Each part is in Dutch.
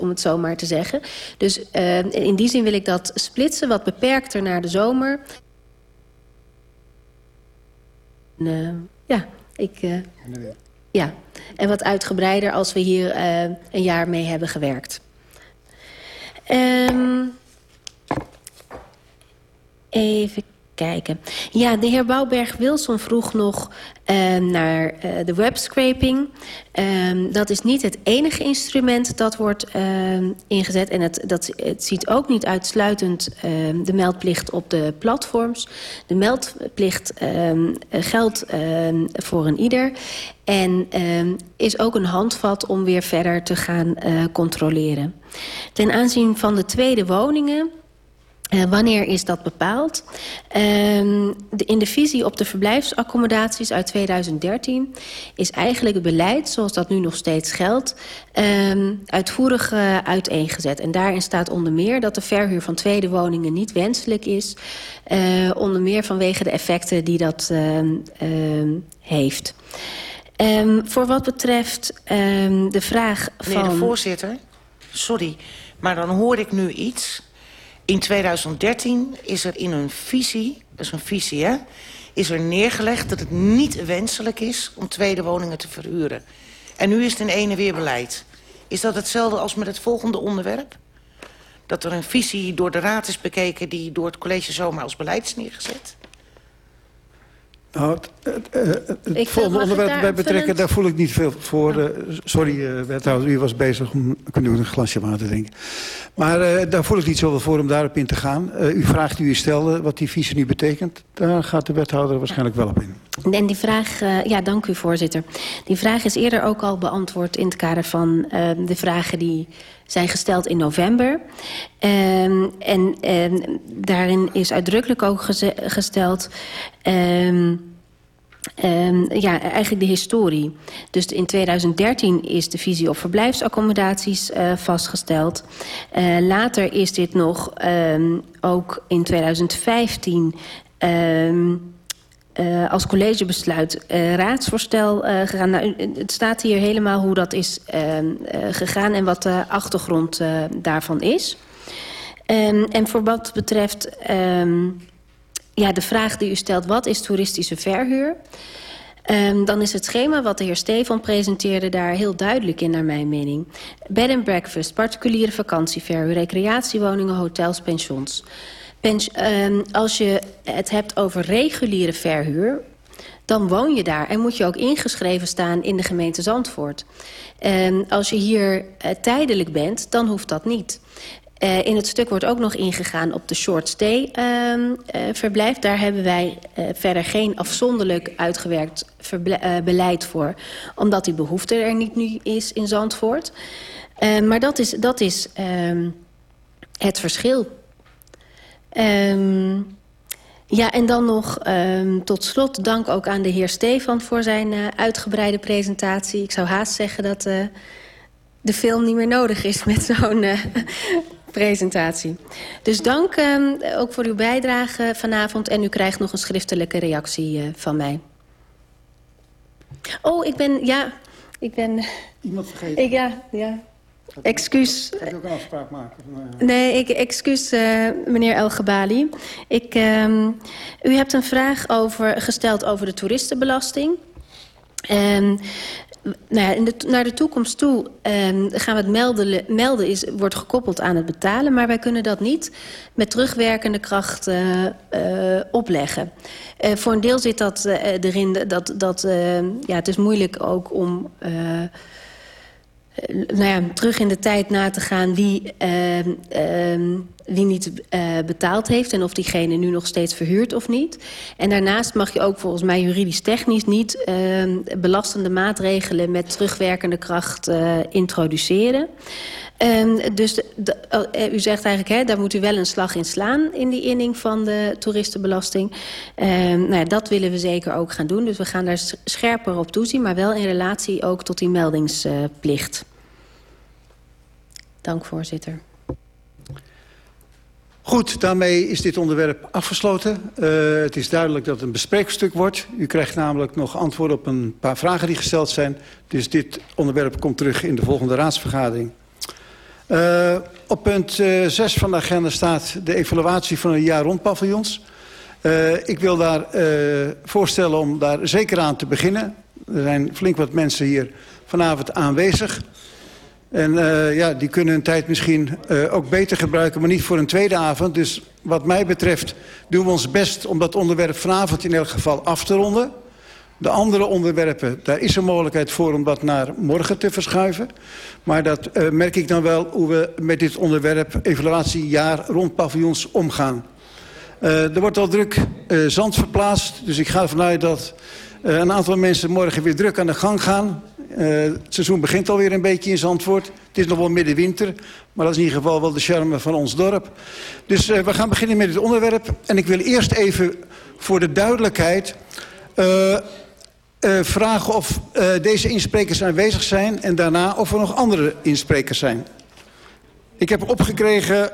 om het zo maar te zeggen. Dus uh, in die zin wil ik dat splitsen, wat beperkter naar de zomer. En, uh, ja, ik... Uh, ja, en wat uitgebreider als we hier een jaar mee hebben gewerkt. Um, even kijken. Ja, de heer Bouwberg-Wilson vroeg nog uh, naar uh, de webscraping. Uh, dat is niet het enige instrument dat wordt ingezet. En het, dat, het ziet ook niet uitsluitend de meldplicht op de platforms. De meldplicht geldt voor een ieder. En is ook een handvat om weer verder te gaan uh, controleren. Ten aanzien van de tweede woningen uh, wanneer is dat bepaald? Uh, de, in de visie op de verblijfsaccommodaties uit 2013... is eigenlijk het beleid, zoals dat nu nog steeds geldt... Uh, uitvoerig uh, uiteengezet. En daarin staat onder meer dat de verhuur van tweede woningen niet wenselijk is. Uh, onder meer vanwege de effecten die dat heeft. Um, voor wat betreft de vraag van... Meneer de voorzitter, sorry, maar dan hoor ik nu iets... In 2013 is er in een visie, dat is een visie hè... is er neergelegd dat het niet wenselijk is om tweede woningen te verhuren. En nu is het een ene weer beleid. Is dat hetzelfde als met het volgende onderwerp? Dat er een visie door de raad is bekeken... die door het college zomaar als beleid is neergezet? Nou, het, het, het volgende onderwerp bij betrekken, daar voel ik niet veel voor. Uh, sorry, uh, wethouder, u was bezig om een glasje water drinken. Maar uh, daar voel ik niet zoveel voor om daarop in te gaan. u vraagt u stelde wat die visie nu betekent. Daar gaat de wethouder waarschijnlijk wel op in. En die vraag, ja, dank u voorzitter. Die vraag is eerder ook al beantwoord in het kader van de vragen die zijn gesteld in november. Um, en um, daarin is uitdrukkelijk ook gesteld... Um, Um, ja, eigenlijk de historie. Dus in 2013 is de visie op verblijfsaccommodaties uh, vastgesteld. Uh, later is dit nog um, ook in 2015... Um, uh, als collegebesluit uh, raadsvoorstel uh, gegaan. Nou, het staat hier helemaal hoe dat is gegaan en wat de achtergrond daarvan is. Um, en voor wat betreft um, ja, de vraag die u stelt, wat is toeristische verhuur? Dan is het schema wat de heer Stefan presenteerde daar heel duidelijk in naar mijn mening. Bed and breakfast, particuliere vakantieverhuur, recreatiewoningen, hotels, pensions... Um, als je het hebt over reguliere verhuur, dan woon je daar en moet je ook ingeschreven staan in de gemeente Zandvoort. Um, als je hier uh, tijdelijk bent, dan hoeft dat niet. Uh, in het stuk wordt ook nog ingegaan op de short stay uh, verblijf. Daar hebben wij verder geen afzonderlijk uitgewerkt beleid voor. Omdat die behoefte er niet nu is in Zandvoort. maar dat is, dat is het verschil. Um, ja, en dan nog um, tot slot dank ook aan de heer Stefan voor zijn uh, uitgebreide presentatie. Ik zou haast zeggen dat uh, de film niet meer nodig is met zo'n uh, presentatie. Dus dank um, ook voor uw bijdrage vanavond. En u krijgt nog een schriftelijke reactie van mij. Oh, ik ben... Ja, ik ben... Iemand vergeten? Ik, ja, ja. Excuus. Kan je ook afspraak maken? Nee, ik, excuus uh, meneer El Gabali. Ik, um, u hebt een vraag over, gesteld over de toeristenbelasting. Um, nou ja, in de, naar de toekomst toe um, gaan we het melden, melden is, wordt gekoppeld aan het betalen. Maar wij kunnen dat niet met terugwerkende kracht uh, uh, opleggen. Uh, voor een deel zit dat erin dat, dat ja, het is moeilijk ook om uh, nou ja, terug in de tijd na te gaan wie, uh, uh, wie niet uh, betaald heeft... en of diegene nu nog steeds verhuurt of niet. En daarnaast mag je ook volgens mij juridisch-technisch niet... Ehm, belastende maatregelen met terugwerkende kracht uh, introduceren. Um, dus de, de, uh, u zegt eigenlijk, hè, daar moet u wel een slag in slaan... in die inning van de toeristenbelasting. Um, nou ja, dat willen we zeker ook gaan doen. Dus we gaan daar scherper op toezien... maar wel in relatie ook tot die meldingsplicht. Dank, voorzitter. Goed, daarmee is dit onderwerp afgesloten. Uh, het is duidelijk dat het een bespreekstuk wordt. U krijgt namelijk nog antwoord op een paar vragen die gesteld zijn. Dus dit onderwerp komt terug in de volgende raadsvergadering. Uh, op punt uh, 6 van de agenda staat de evaluatie van een jaar rond paviljoens. Uh, ik wil daar voorstellen om daar zeker aan te beginnen. Er zijn flink wat mensen hier vanavond aanwezig. En ja, die kunnen hun tijd misschien ook beter gebruiken, maar niet voor een tweede avond. Dus wat mij betreft doen we ons best om dat onderwerp vanavond in elk geval af te ronden. De andere onderwerpen, daar is een mogelijkheid voor om dat naar morgen te verschuiven. Maar dat uh, merk ik dan wel hoe we met dit onderwerp evaluatiejaar rond paviljoens omgaan. er wordt al druk zand verplaatst, dus ik ga ervan uit dat een aantal mensen morgen weer druk aan de gang gaan. Het seizoen begint alweer een beetje in Zandvoort. Het is nog wel middenwinter, maar dat is in ieder geval wel de charme van ons dorp. Dus we gaan beginnen met het onderwerp. En ik wil eerst even voor de duidelijkheid uh, vragen of deze insprekers aanwezig zijn... en daarna of er nog andere insprekers zijn. Ik heb opgekregen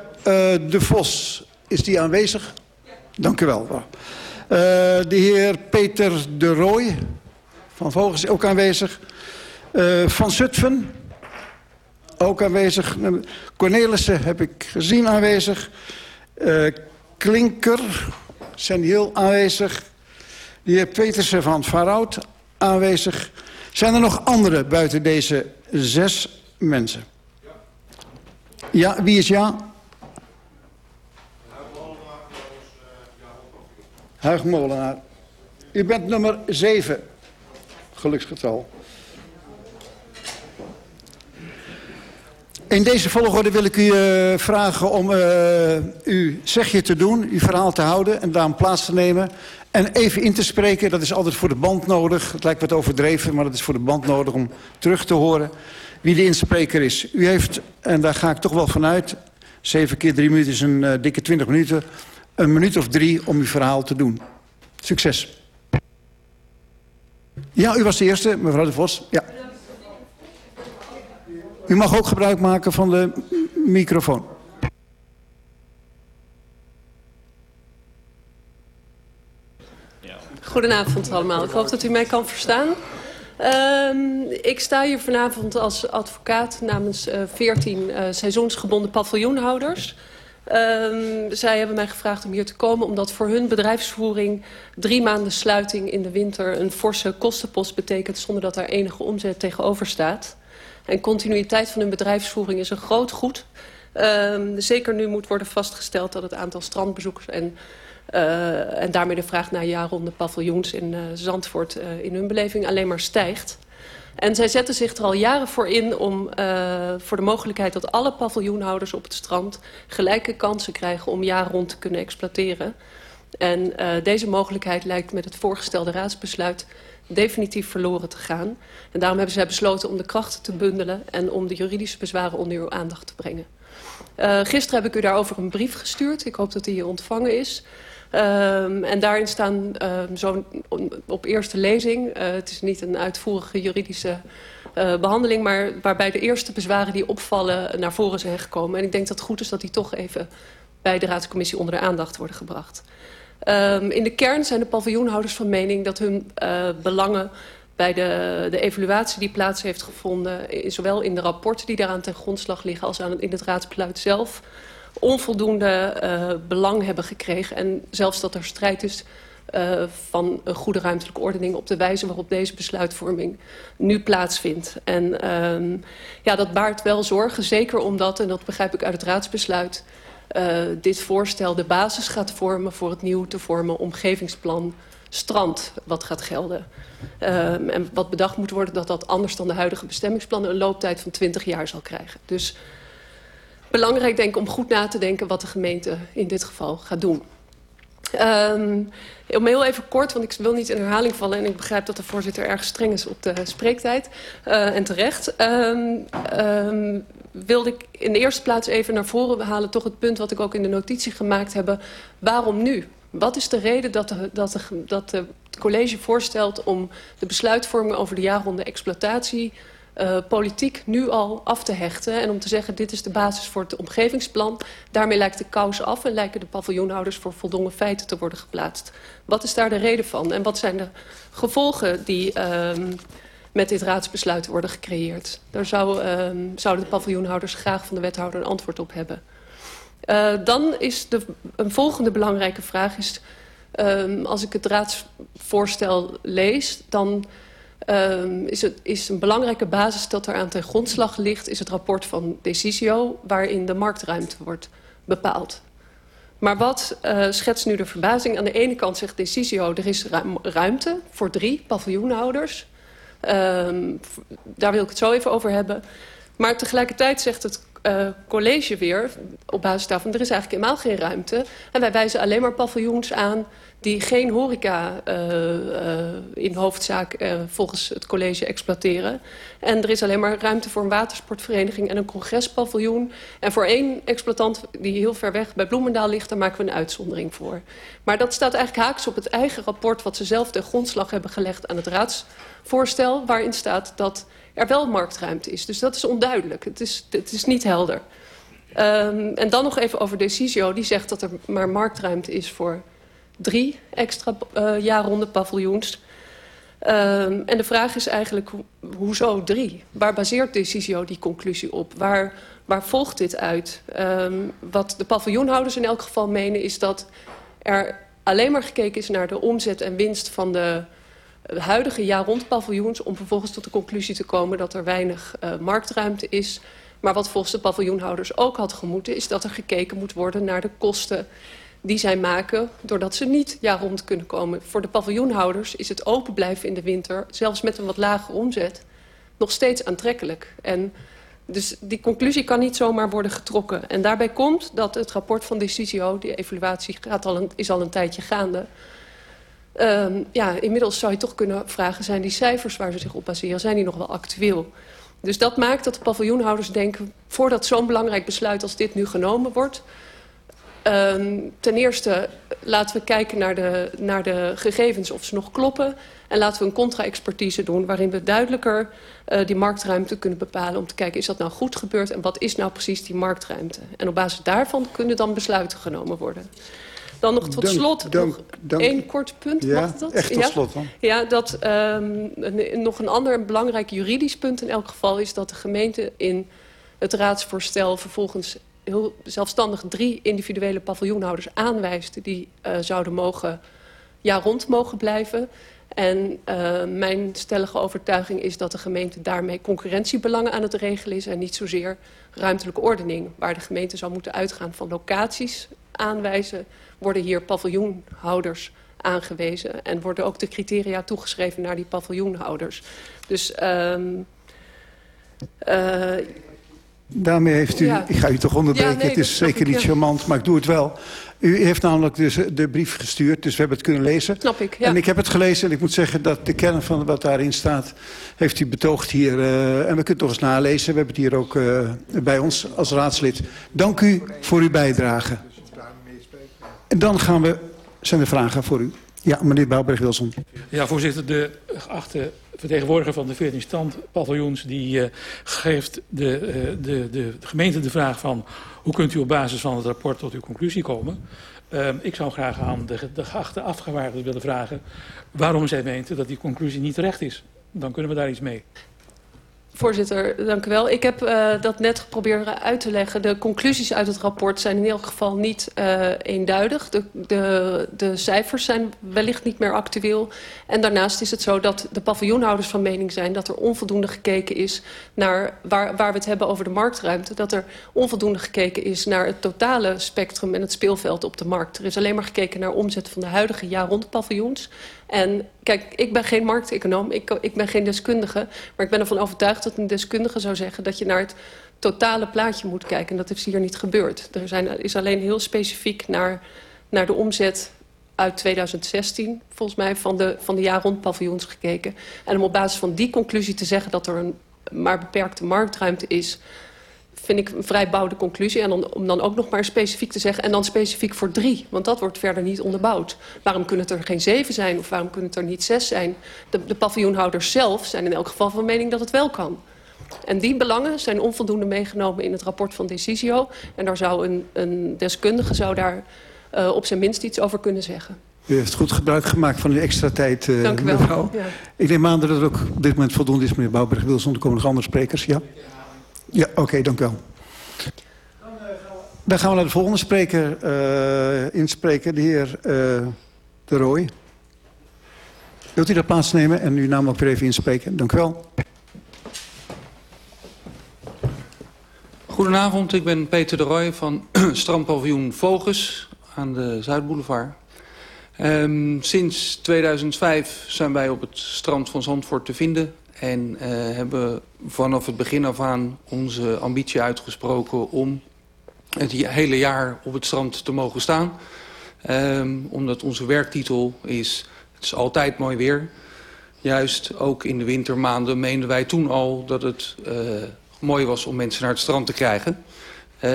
de Vos. Is die aanwezig? Dank u wel. de heer Peter de Rooij van Vogels is ook aanwezig... Van Zutphen, ook aanwezig. Cornelissen heb ik gezien aanwezig. Klinker, zijn heel aanwezig. De heer Petersen van Varout aanwezig. Zijn er nog andere buiten deze zes mensen? Ja, wie is ja? Huig Molenaar. U bent nummer zeven, geluksgetal. In deze volgorde wil ik u uh, vragen om uh, uw zegje te doen, uw verhaal te houden en daarom plaats te nemen. En even in te spreken, dat is altijd voor de band nodig. Het lijkt wat overdreven, maar dat is voor de band nodig om terug te horen wie de inspreker is. U heeft, en daar ga ik toch wel vanuit, 7 keer 3 minuten is een uh, dikke 20 minuten, een minuut of drie om uw verhaal te doen. Succes. Ja, u was de eerste, mevrouw de Vos. Ja. U mag ook gebruik maken van de microfoon. Goedenavond allemaal. Ik hoop dat u mij kan verstaan. Uh, ik sta hier vanavond als advocaat namens uh, 14 uh, seizoensgebonden paviljoenhouders. Uh, zij hebben mij gevraagd om hier te komen omdat voor hun bedrijfsvoering drie maanden sluiting in de winter een forse kostenpost betekent zonder dat daar enige omzet tegenover staat. En continuïteit van hun bedrijfsvoering is een groot goed. Um, zeker nu moet worden vastgesteld dat het aantal strandbezoekers... en, uh, en daarmee de vraag naar jaarronde paviljoens in uh, Zandvoort uh, in hun beleving alleen maar stijgt. En zij zetten zich er al jaren voor in om uh, voor de mogelijkheid dat alle paviljoenhouders op het strand gelijke kansen krijgen om jaar rond te kunnen exploiteren. En uh, deze mogelijkheid lijkt met het voorgestelde raadsbesluit definitief verloren te gaan. En daarom hebben zij besloten om de krachten te bundelen... en om de juridische bezwaren onder uw aandacht te brengen. Uh, gisteren heb ik u daarover een brief gestuurd. Ik hoop dat die hier ontvangen is. Um, en daarin staan um, zo op eerste lezing... Uh, het is niet een uitvoerige juridische uh, behandeling... maar waarbij de eerste bezwaren die opvallen naar voren zijn gekomen. En ik denk dat het goed is dat die toch even bij de raadscommissie onder de aandacht worden gebracht. Um, in de kern zijn de paviljoenhouders van mening dat hun uh, belangen bij de, de evaluatie die plaats heeft gevonden... zowel in de rapporten die daaraan ten grondslag liggen... als aan, in het raadsbesluit zelf onvoldoende uh, belang hebben gekregen. En zelfs dat er strijd is uh, van een goede ruimtelijke ordening... op de wijze waarop deze besluitvorming nu plaatsvindt. En um, ja, dat baart wel zorgen, zeker omdat, en dat begrijp ik uit het raadsbesluit... Uh, dit voorstel de basis gaat vormen voor het nieuw te vormen omgevingsplan strand wat gaat gelden. Uh, en wat bedacht moet worden dat dat anders dan de huidige bestemmingsplannen een looptijd van 20 jaar zal krijgen. Dus belangrijk denk om goed na te denken wat de gemeente in dit geval gaat doen. Um, om heel even kort, want ik wil niet in herhaling vallen... en ik begrijp dat de voorzitter erg streng is op de spreektijd. Uh, en terecht. Um, wilde ik in de eerste plaats even naar voren halen... toch het punt wat ik ook in de notitie gemaakt heb. Waarom nu? Wat is de reden dat, de, dat, de, dat de, het college voorstelt... om de besluitvorming over de jaarronde exploitatie... Uh, politiek nu al af te hechten. En om te zeggen, dit is de basis voor het omgevingsplan. Daarmee lijkt de kous af en lijken de paviljoenhouders voor voldongen feiten te worden geplaatst. Wat is daar de reden van? En wat zijn de gevolgen die, uh, met dit raadsbesluit worden gecreëerd. Daar zou, uh, zouden de paviljoenhouders graag van de wethouder een antwoord op hebben. Uh, dan is de, een volgende belangrijke vraag... Is, uh, als ik het raadsvoorstel lees... dan uh, is, het, is een belangrijke basis dat er aan ten grondslag ligt... is het rapport van Decisio... waarin de marktruimte wordt bepaald. Maar wat uh, schetst nu de verbazing? Aan de ene kant zegt Decisio... er is ruimte voor drie paviljoenhouders... Um, daar wil ik het zo even over hebben. Maar tegelijkertijd zegt het uh, college weer, op basis daarvan... er is eigenlijk helemaal geen ruimte. En wij wijzen alleen maar paviljoens aan die geen horeca uh, uh, in hoofdzaak uh, volgens het college exploiteren. En er is alleen maar ruimte voor een watersportvereniging en een congrespaviljoen. En voor één exploitant die heel ver weg bij Bloemendaal ligt... daar maken we een uitzondering voor. Maar dat staat eigenlijk haaks op het eigen rapport... wat ze zelf de grondslag hebben gelegd aan het raadsvoorstel... waarin staat dat er wel marktruimte is. Dus dat is onduidelijk. Het is, het is niet helder. Um, en dan nog even over Decisio. Die zegt dat er maar marktruimte is voor drie extra uh, jaarronde paviljoens. Um, en de vraag is eigenlijk, ho hoezo drie? Waar baseert Decisio die conclusie op? Waar, waar volgt dit uit? Um, wat de paviljoenhouders in elk geval menen is dat er alleen maar gekeken is naar de omzet en winst van de huidige jaar rond paviljoens... om vervolgens tot de conclusie te komen dat er weinig uh, marktruimte is. Maar wat volgens de paviljoenhouders ook had gemoeten... is dat er gekeken moet worden naar de kosten die zij maken doordat ze niet jaar rond kunnen komen. Voor de paviljoenhouders is het open blijven in de winter... zelfs met een wat lagere omzet, nog steeds aantrekkelijk. En dus die conclusie kan niet zomaar worden getrokken. En daarbij komt dat het rapport van Decisio... die evaluatie gaat al een, is al een tijdje gaande... Um, ja, inmiddels zou je toch kunnen vragen... zijn die cijfers waar ze zich op baseren, zijn die nog wel actueel? Dus dat maakt dat de paviljoenhouders denken... voordat zo'n belangrijk besluit als dit nu genomen wordt... Um, ten eerste laten we kijken naar de, naar de gegevens of ze nog kloppen. En laten we een contra-expertise doen waarin we duidelijker uh, die marktruimte kunnen bepalen. Om te kijken, is dat nou goed gebeurd en wat is nou precies die marktruimte? En op basis daarvan kunnen dan besluiten genomen worden. Dan nog tot slot dank, nog dank. één kort punt. Ja, Mag dat? echt tot slot dan. Ja, dat um, een, nog een ander belangrijk juridisch punt in elk geval is... dat de gemeente in het raadsvoorstel vervolgens heel zelfstandig drie individuele paviljoenhouders aanwijst... die uh, zouden mogen, jaar rond mogen blijven. En uh, mijn stellige overtuiging is dat de gemeente daarmee concurrentiebelangen aan het regelen is... en niet zozeer ruimtelijke ordening, waar de gemeente zou moeten uitgaan van locaties aanwijzen... worden hier paviljoenhouders aangewezen. En worden ook de criteria toegeschreven naar die paviljoenhouders. Dus... Uh, Daarmee heeft u, ja. ik ga u toch onderbreken, ja, nee, het is zeker niet charmant, maar ik doe het wel. U heeft namelijk dus de brief gestuurd, dus we hebben het kunnen lezen. Snap ik, ja. En ik heb het gelezen en ik moet zeggen dat de kern van wat daarin staat... heeft u betoogd hier, uh, en we kunnen het toch eens nalezen. We hebben het hier ook uh, bij ons als raadslid. Dank u voor uw bijdrage. En dan gaan we, zijn er vragen voor u? Ja, meneer Bouwberg-Wilson. Ja, voorzitter, de geachte vertegenwoordiger van de 14 standpaviljoens... die uh, geeft de, uh, de, de gemeente de vraag van... hoe kunt u op basis van het rapport tot uw conclusie komen? Uh, ik zou graag aan de, de geachte afgewaarden willen vragen... waarom zij meent dat die conclusie niet terecht is. Dan kunnen we daar iets mee. Voorzitter, dank u wel. Ik heb uh, dat net geprobeerd uit te leggen. De conclusies uit het rapport zijn in elk geval niet uh, eenduidig. De, de, de cijfers zijn wellicht niet meer actueel. En daarnaast is het zo dat de paviljoenhouders van mening zijn... dat er onvoldoende gekeken is naar waar, waar we het hebben over de marktruimte. Dat er onvoldoende gekeken is naar het totale spectrum en het speelveld op de markt. Er is alleen maar gekeken naar omzet van de huidige jaar rond paviljoens. En kijk, ik ben geen markteconoom, ik, ik ben geen deskundige... maar ik ben ervan overtuigd dat een deskundige zou zeggen... dat je naar het totale plaatje moet kijken. En dat is hier niet gebeurd. Er zijn, is alleen heel specifiek naar, naar de omzet uit 2016, volgens mij, van de, van de jaar rond paviljoens gekeken. En om op basis van die conclusie te zeggen dat er een maar beperkte marktruimte is vind ik een vrij bouwde conclusie. En dan, om dan ook nog maar specifiek te zeggen... en dan specifiek voor drie, want dat wordt verder niet onderbouwd. Waarom kunnen het er geen zeven zijn of waarom kunnen het er niet zes zijn? De, de paviljoenhouders zelf zijn in elk geval van mening dat het wel kan. En die belangen zijn onvoldoende meegenomen in het rapport van Decisio. En daar zou een, een deskundige zou daar uh, op zijn minst iets over kunnen zeggen. U heeft goed gebruik gemaakt van uw extra tijd, uh, Dank u wel. mevrouw. Ja. Ik neem aan dat het ook op dit moment voldoende is, meneer Bouwberg-Wilson. Er komen nog andere sprekers, ja? Ja, oké, dank u wel. Dan gaan we naar de volgende spreker uh, inspreken, de heer uh, De Rooij. Wilt u daar plaatsnemen en uw naam ook weer even inspreken? Dank u wel. Goedenavond, ik ben Peter de Rooij van strandpaviljoen Voges aan de Zuidboulevard. Um, sinds 2005 zijn wij op het strand van Zandvoort te vinden... en uh, hebben vanaf het begin af aan onze ambitie uitgesproken... om het hele jaar op het strand te mogen staan. Um, omdat onze werktitel is, het is altijd mooi weer. Juist ook in de wintermaanden meenden wij toen al dat het uh, mooi was om mensen naar het strand te krijgen. Uh,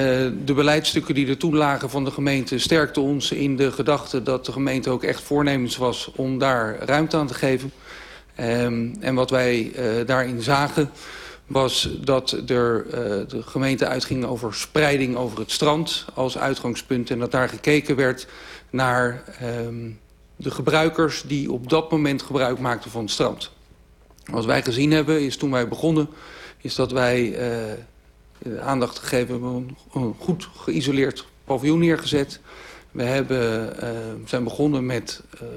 de beleidsstukken die er toen lagen van de gemeente sterkten ons in de gedachte dat de gemeente ook echt voornemens was om daar ruimte aan te geven. Um, en wat wij uh, daarin zagen was dat er, uh, de gemeente uitging over spreiding over het strand als uitgangspunt. En dat daar gekeken werd naar um, de gebruikers die op dat moment gebruik maakten van het strand. Wat wij gezien hebben is toen wij begonnen, is dat wij uh, aandacht gegeven hebben een, een goed geïsoleerd paviljoen neergezet. We hebben, uh, zijn begonnen met uh,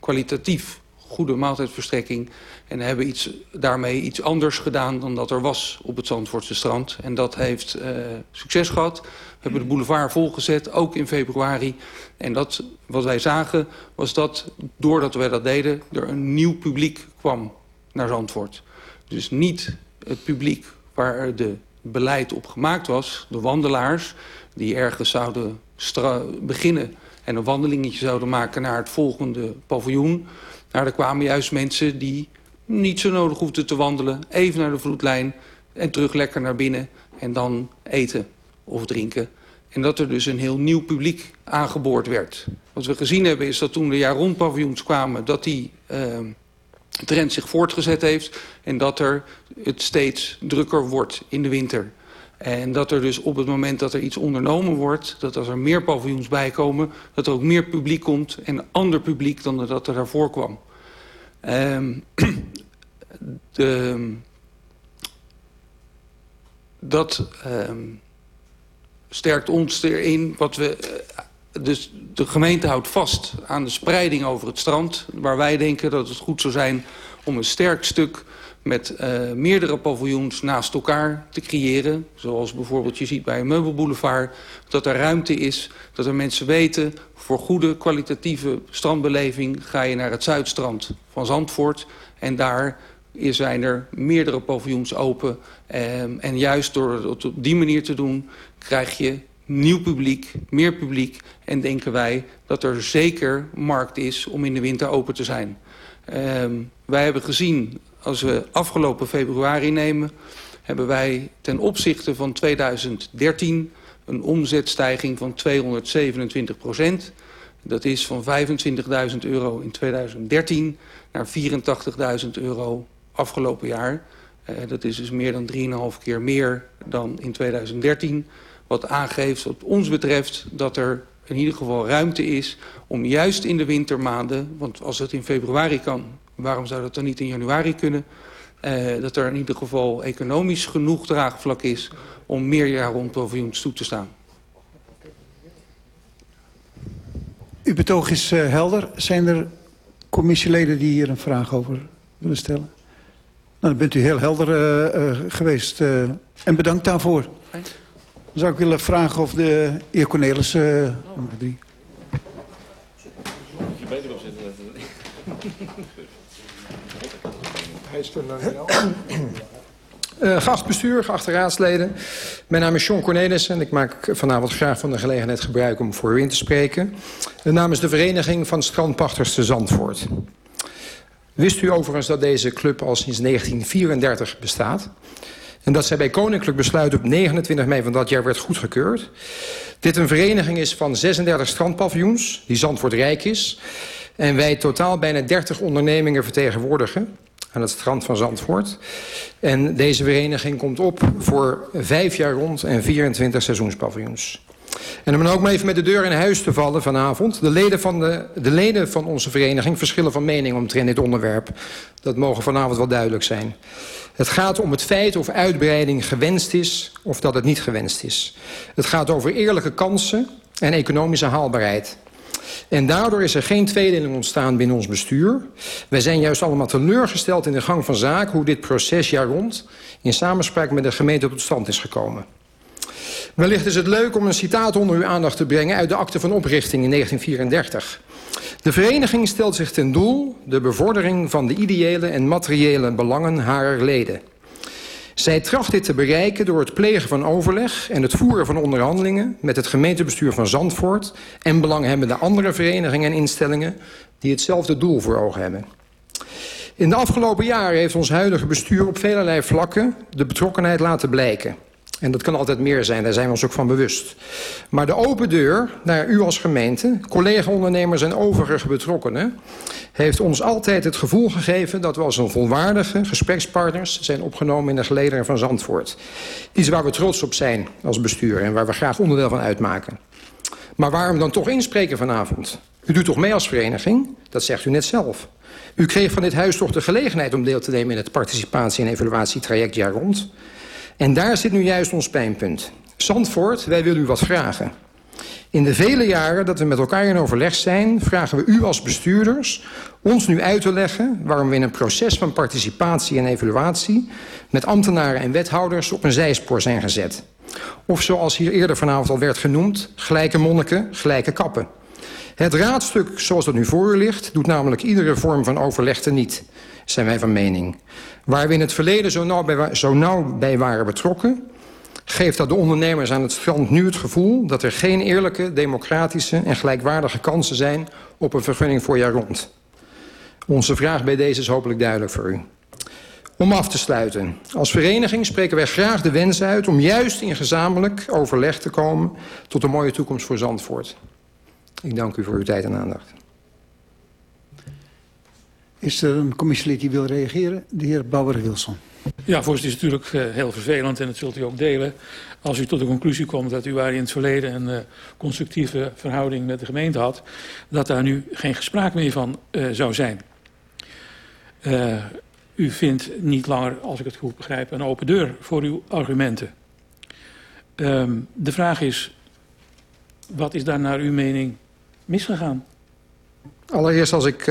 kwalitatief goede maaltijdverstrekking. En hebben iets, daarmee iets anders gedaan dan dat er was op het Zandvoortse strand. En dat heeft uh, succes gehad. We hebben de boulevard volgezet, ook in februari. En dat, wat wij zagen was dat, doordat wij dat deden... er een nieuw publiek kwam naar Zandvoort. Dus niet het publiek waar de beleid op gemaakt was. De wandelaars die ergens zouden beginnen... en een wandelingetje zouden maken naar het volgende paviljoen... Nou, er kwamen juist mensen die niet zo nodig hoefden te wandelen. Even naar de vloedlijn en terug lekker naar binnen. En dan eten of drinken. En dat er dus een heel nieuw publiek aangeboord werd. Wat we gezien hebben is dat toen de jaar rond paviljoens kwamen... dat die uh, trend zich voortgezet heeft. En dat er het steeds drukker wordt in de winter. En dat er dus op het moment dat er iets ondernomen wordt... dat als er meer paviljoens bijkomen... dat er ook meer publiek komt en ander publiek dan dat er daarvoor kwam. Um, de, dat um, sterkt ons erin wat we... Dus de gemeente houdt vast aan de spreiding over het strand... waar wij denken dat het goed zou zijn om een sterk stuk met uh, meerdere paviljoens naast elkaar te creëren. Zoals bijvoorbeeld je ziet bij een meubelboulevard. Dat er ruimte is, dat er mensen weten... voor goede kwalitatieve strandbeleving ga je naar het Zuidstrand van Zandvoort. En daar zijn er meerdere paviljoens open. Um, en juist door het op die manier te doen krijg je nieuw publiek, meer publiek. En denken wij dat er zeker markt is om in de winter open te zijn. Um, wij hebben gezien als we afgelopen februari nemen... hebben wij ten opzichte van 2013 een omzetstijging van 227 procent. Dat is van 25.000 euro in 2013 naar 84.000 euro afgelopen jaar. Uh, dat is dus meer dan 3,5 keer meer dan in 2013. Wat aangeeft wat ons betreft dat er in ieder geval ruimte is om juist in de wintermaanden... want als het in februari kan, waarom zou dat dan niet in januari kunnen... Uh, dat er in ieder geval economisch genoeg draagvlak is... om meer jaar rond paviljoens toe te staan. Uw betoog is uh, helder. Zijn er commissieleden die hier een vraag over willen stellen? Nou, dan bent u heel helder uh, uh, geweest. Uh, en bedankt daarvoor. Dan zou ik willen vragen of de heer Cornelis... Uh, oh. drie. Je beter opzetten. Hij uh, gastbestuur, geachte raadsleden. Mijn naam is John Cornelis en ik maak vanavond graag van de gelegenheid gebruik om voor u in te spreken. Namens de Vereniging van Strandpachters te Zandvoort. Wist u overigens dat deze club al sinds 1934 bestaat? En dat zij bij koninklijk besluit op 29 mei van dat jaar werd goedgekeurd. Dit een vereniging is van 36 strandpaviljoens, die Zandvoort rijk is. En wij totaal bijna 30 ondernemingen vertegenwoordigen aan het strand van Zandvoort. En deze vereniging komt op voor vijf jaar rond en 24 seizoenspaviljoens. En om dan ook maar even met de deur in huis te vallen vanavond. De leden van, de, de leden van onze vereniging verschillen van mening omtrent dit onderwerp. Dat mogen vanavond wel duidelijk zijn. Het gaat om het feit of uitbreiding gewenst is of dat het niet gewenst is. Het gaat over eerlijke kansen en economische haalbaarheid. En daardoor is er geen tweedeling ontstaan binnen ons bestuur. Wij zijn juist allemaal teleurgesteld in de gang van zaken... hoe dit proces jaar rond in samenspraak met de gemeente tot stand is gekomen. Wellicht is het leuk om een citaat onder uw aandacht te brengen... uit de akte van oprichting in 1934. De vereniging stelt zich ten doel de bevordering van de ideële en materiële belangen harer leden. Zij tracht dit te bereiken door het plegen van overleg en het voeren van onderhandelingen met het gemeentebestuur van Zandvoort en belanghebbende andere verenigingen en instellingen die hetzelfde doel voor ogen hebben. In de afgelopen jaren heeft ons huidige bestuur op velelei vlakken de betrokkenheid laten blijken. En dat kan altijd meer zijn, daar zijn we ons ook van bewust. Maar de open deur naar u als gemeente, collega-ondernemers en overige betrokkenen... heeft ons altijd het gevoel gegeven dat we als een volwaardige gesprekspartners... zijn opgenomen in de gelederen van Zandvoort. Iets waar we trots op zijn als bestuur en waar we graag onderdeel van uitmaken. Maar waarom dan toch inspreken vanavond? U doet toch mee als vereniging? Dat zegt u net zelf. U kreeg van dit huis toch de gelegenheid om deel te nemen... in het participatie- en evaluatietraject jaar rond... En daar zit nu juist ons pijnpunt. Zandvoort, wij willen u wat vragen. In de vele jaren dat we met elkaar in overleg zijn... vragen we u als bestuurders ons nu uit te leggen... waarom we in een proces van participatie en evaluatie... met ambtenaren en wethouders op een zijspoor zijn gezet. Of zoals hier eerder vanavond al werd genoemd... gelijke monniken, gelijke kappen. Het raadstuk zoals dat nu voor u ligt... doet namelijk iedere vorm van overleg niet zijn wij van mening. Waar we in het verleden zo nauw bij, zo nauw bij waren betrokken... geeft dat de ondernemers aan het strand nu het gevoel... dat er geen eerlijke, democratische en gelijkwaardige kansen zijn... op een vergunning voor jaar rond. Onze vraag bij deze is hopelijk duidelijk voor u. Om af te sluiten. Als vereniging spreken wij graag de wens uit... om juist in gezamenlijk overleg te komen... tot een mooie toekomst voor Zandvoort. Ik dank u voor uw tijd en aandacht. Is er een commissielid die wil reageren? De heer Bauer-Wilson. Ja, voorzitter, het is natuurlijk uh, heel vervelend en dat zult u ook delen. Als u tot de conclusie komt dat u waar in het verleden een uh, constructieve verhouding met de gemeente had, dat daar nu geen gespraak meer van uh, zou zijn. u vindt niet langer, als ik het goed begrijp, een open deur voor uw argumenten. Um, de vraag is, wat is daar naar uw mening misgegaan? Allereerst als ik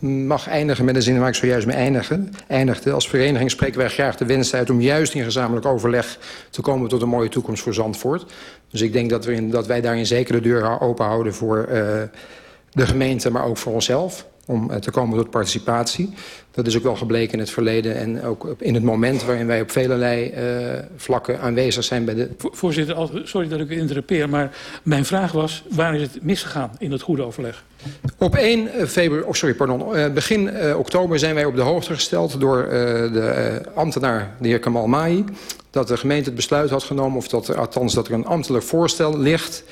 mag eindigen met de zin waar ik zojuist mee eindigen, eindigde. Als vereniging spreken wij graag de wens uit om juist in gezamenlijk overleg te komen tot een mooie toekomst voor Zandvoort. Dus ik denk dat, we in, dat wij daarin zeker de deur open houden voor uh, de gemeente, maar ook voor onszelf. Om uh, te komen tot participatie. Dat is ook wel gebleken in het verleden en ook in het moment waarin wij op velelei uh, vlakken aanwezig zijn bij de... Voorzitter, sorry dat ik u interrupeer, maar mijn vraag was, waar is het misgegaan in het goede overleg? Op 1 februari, oh sorry, pardon, begin oktober zijn wij op de hoogte gesteld door uh, de ambtenaar, de heer Kamal Mai, dat de gemeente het besluit had genomen, of dat er, althans dat er een ambtelijk voorstel ligt,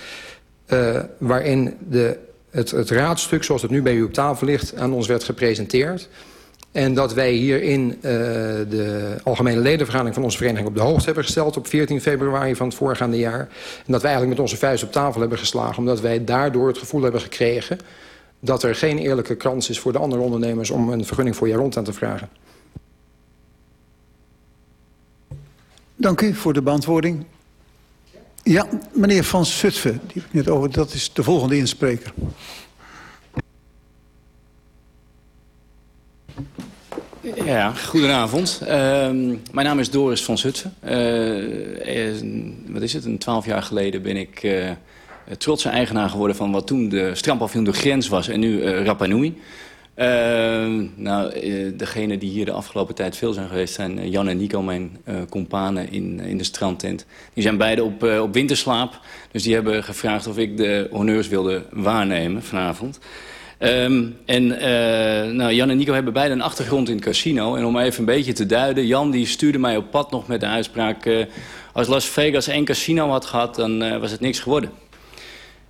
waarin de, het, het raadstuk, zoals het nu bij u op tafel ligt, aan ons werd gepresenteerd. En dat wij hierin uh, de algemene ledenvergadering van onze vereniging op de hoogte hebben gesteld op 14 februari van het voorgaande jaar. En dat wij eigenlijk met onze vuist op tafel hebben geslagen, omdat wij daardoor het gevoel hebben gekregen dat er geen eerlijke kans is voor de andere ondernemers om een vergunning voor jaar rond aan te vragen. Dank u voor de beantwoording. Ja, meneer Van Zutphen, die net over, dat is de volgende inspreker. Ja, goedenavond. Uh, mijn naam is Doris van Zutphen. Uh, wat is het? Een twaalf jaar geleden ben ik uh, trotse eigenaar geworden van wat toen de strandpaviljoen de grens was en nu uh, Rapa Nui. Nou, degene die hier de afgelopen tijd veel zijn geweest zijn Jan en Nico, mijn companen in, in de strandtent. Die zijn beide op, op winterslaap, dus die hebben gevraagd of ik de honneurs wilde waarnemen vanavond. Um, en nou, Jan en Nico hebben beide een achtergrond in het casino. En om even een beetje te duiden, Jan die stuurde mij op pad nog met de uitspraak... Als Las Vegas één casino had gehad, dan was het niks geworden.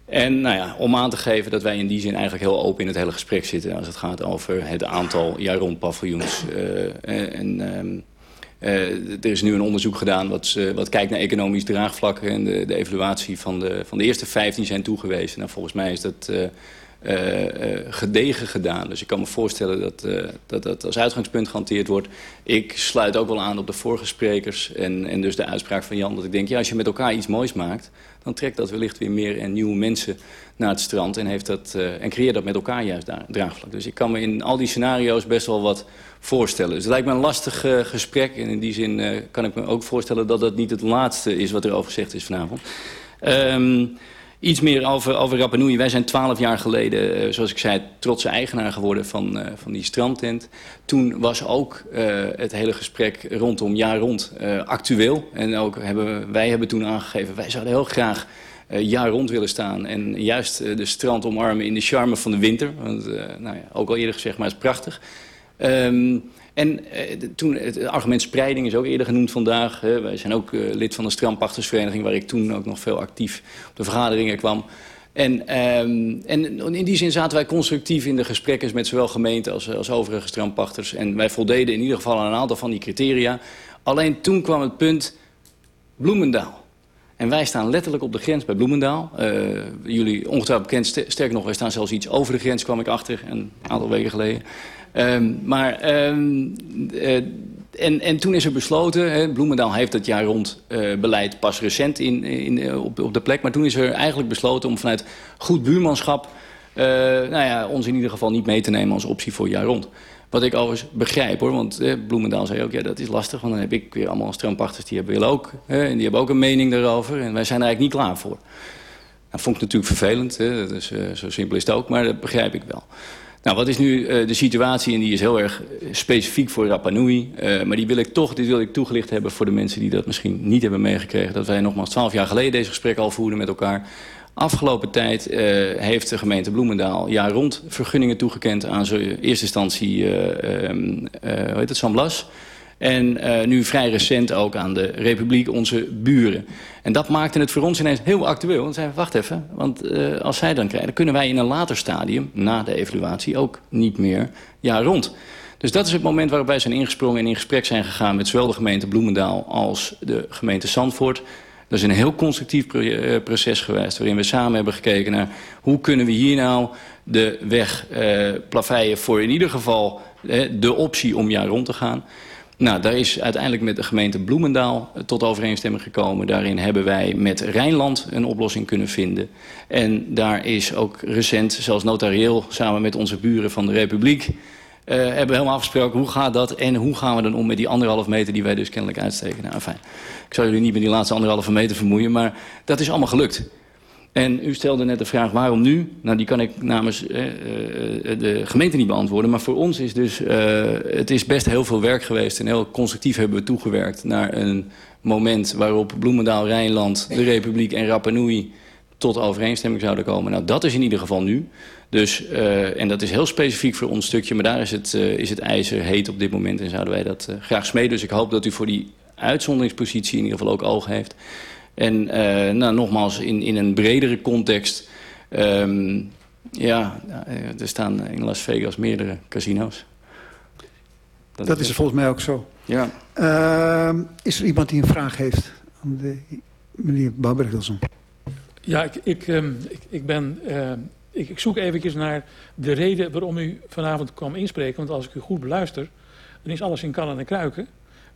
En nou ja, om aan te geven dat wij in die zin eigenlijk heel open in het hele gesprek zitten... als het gaat over het aantal jaar rond paviljoens. en um, er is nu een onderzoek gedaan wat, wat kijkt naar economisch draagvlak. En de, de evaluatie van de, van de eerste 15 zijn toegewezen. Nou, volgens mij is dat gedegen gedaan. Dus ik kan me voorstellen dat, dat dat als uitgangspunt gehanteerd wordt. Ik sluit ook wel aan op de vorige sprekers en, en dus de uitspraak van Jan... dat ik denk, ja, als je met elkaar iets moois maakt... dan trekt dat wellicht weer meer en nieuwe mensen naar het strand... en, heeft dat, en creëert dat met elkaar juist draagvlak. Dus ik kan me in al die scenario's best wel wat voorstellen. Dus het lijkt me een lastig gesprek. En in die zin kan ik me ook voorstellen dat dat niet het laatste is... wat er over gezegd is vanavond. Um, Iets meer over, over Rapa. Wij zijn twaalf jaar geleden, uh, zoals ik zei, trotse eigenaar geworden van, uh, van die strandtent. Toen was ook uh, het hele gesprek rondom jaar rond actueel. En ook hebben, wij hebben toen aangegeven, wij zouden heel graag jaar rond willen staan. En juist de strand omarmen in de charme van de winter. Want, nou ja, ook al eerder gezegd, maar het is prachtig. Um, en eh, toen, het argument spreiding is ook eerder genoemd vandaag. Wij zijn ook uh, lid van de strandpachtersvereniging... waar ik toen ook nog veel actief op de vergaderingen kwam. En, um, en in die zin zaten wij constructief in de gesprekken... met zowel gemeenten als, als overige strandpachters. En wij voldeden in ieder geval aan een aantal van die criteria. Alleen toen kwam het punt Bloemendaal. En wij staan letterlijk op de grens bij Bloemendaal. Uh, jullie ongetwijfeld bekend, sterker nog, wij staan zelfs iets over de grens... kwam ik achter een aantal weken geleden... Um, maar, um, uh, en, en toen is er besloten, hè, Bloemendaal heeft het jaar rond uh, beleid pas recent in, in, uh, op, op de plek. Maar toen is er eigenlijk besloten om vanuit goed buurmanschap... nou ja, ons in ieder geval niet mee te nemen als optie voor jaar rond. Wat ik overigens begrijp hoor, want eh, Bloemendaal zei ook... ja, dat is lastig, want dan heb ik weer allemaal strandpachters... die hebben, ook, en die hebben ook een mening daarover. En wij zijn er eigenlijk niet klaar voor. Dat vond ik natuurlijk vervelend, hè, dus, uh, zo simpel is het ook, maar dat begrijp ik wel. Nou, wat is nu uh, de situatie? En die is heel erg specifiek voor Rapa Nui. Uh, maar die wil ik toch, dit wil ik toegelicht hebben voor de mensen die dat misschien niet hebben meegekregen. Dat wij nogmaals twaalf jaar geleden deze gesprekken al voerden met elkaar. Afgelopen tijd uh, heeft de gemeente Bloemendaal jaar rond vergunningen toegekend aan eerste instantie, uh, hoe heet het, San Blas. En uh, nu vrij recent ook aan de Republiek, onze buren. En dat maakte het voor ons ineens heel actueel. Want zeiden wacht even, want uh, als zij dan krijgen... dan kunnen wij in een later stadium, na de evaluatie, ook niet meer jaar rond. Dus dat is het moment waarop wij zijn ingesprongen en in gesprek zijn gegaan... met zowel de gemeente Bloemendaal als de gemeente Zandvoort... Dat is een heel constructief proces geweest... waarin we samen hebben gekeken naar hoe kunnen we hier nou de weg uh, plaveien... voor in ieder geval de optie om jaar rond te gaan. Nou, daar is uiteindelijk met de gemeente Bloemendaal tot overeenstemming gekomen. Daarin hebben wij met Rijnland een oplossing kunnen vinden. En daar is ook recent, zelfs notarieel, samen met onze buren van de Republiek... Uh, hebben we helemaal afgesproken hoe gaat dat en hoe gaan we dan om met die anderhalf meter die wij dus kennelijk uitsteken. Nou, fijn. Ik zal jullie niet met die laatste anderhalve meter vermoeien, maar dat is allemaal gelukt. En u stelde net de vraag waarom nu? Nou, die kan ik namens eh, de gemeente niet beantwoorden. Maar voor ons is dus, uh, het is best heel veel werk geweest. En heel constructief hebben we toegewerkt naar een moment waarop Bloemendaal, Rijnland, de Republiek en Rapa Nui tot overeenstemming zouden komen. Nou, dat is in ieder geval nu. Dus, en dat is heel specifiek voor ons stukje, maar daar is het, is het ijzer heet op dit moment en zouden wij dat graag smeden. Dus ik hoop dat u voor die uitzonderingspositie in ieder geval ook oog heeft. En uh, nou, nogmaals, in, in een bredere context... Um, ja, eh, er staan in Las Vegas meerdere casino's. Dat, dat is volgens mij ook zo. Ja. Uh, is er iemand die een vraag heeft aan de meneer Bouwberg-Wilson? Ja, ik, ik, um, ik, ik ben... Uh, ik, ik zoek eventjes naar de reden waarom u vanavond kwam inspreken. Want als ik u goed beluister, dan is alles in kannen en kruiken.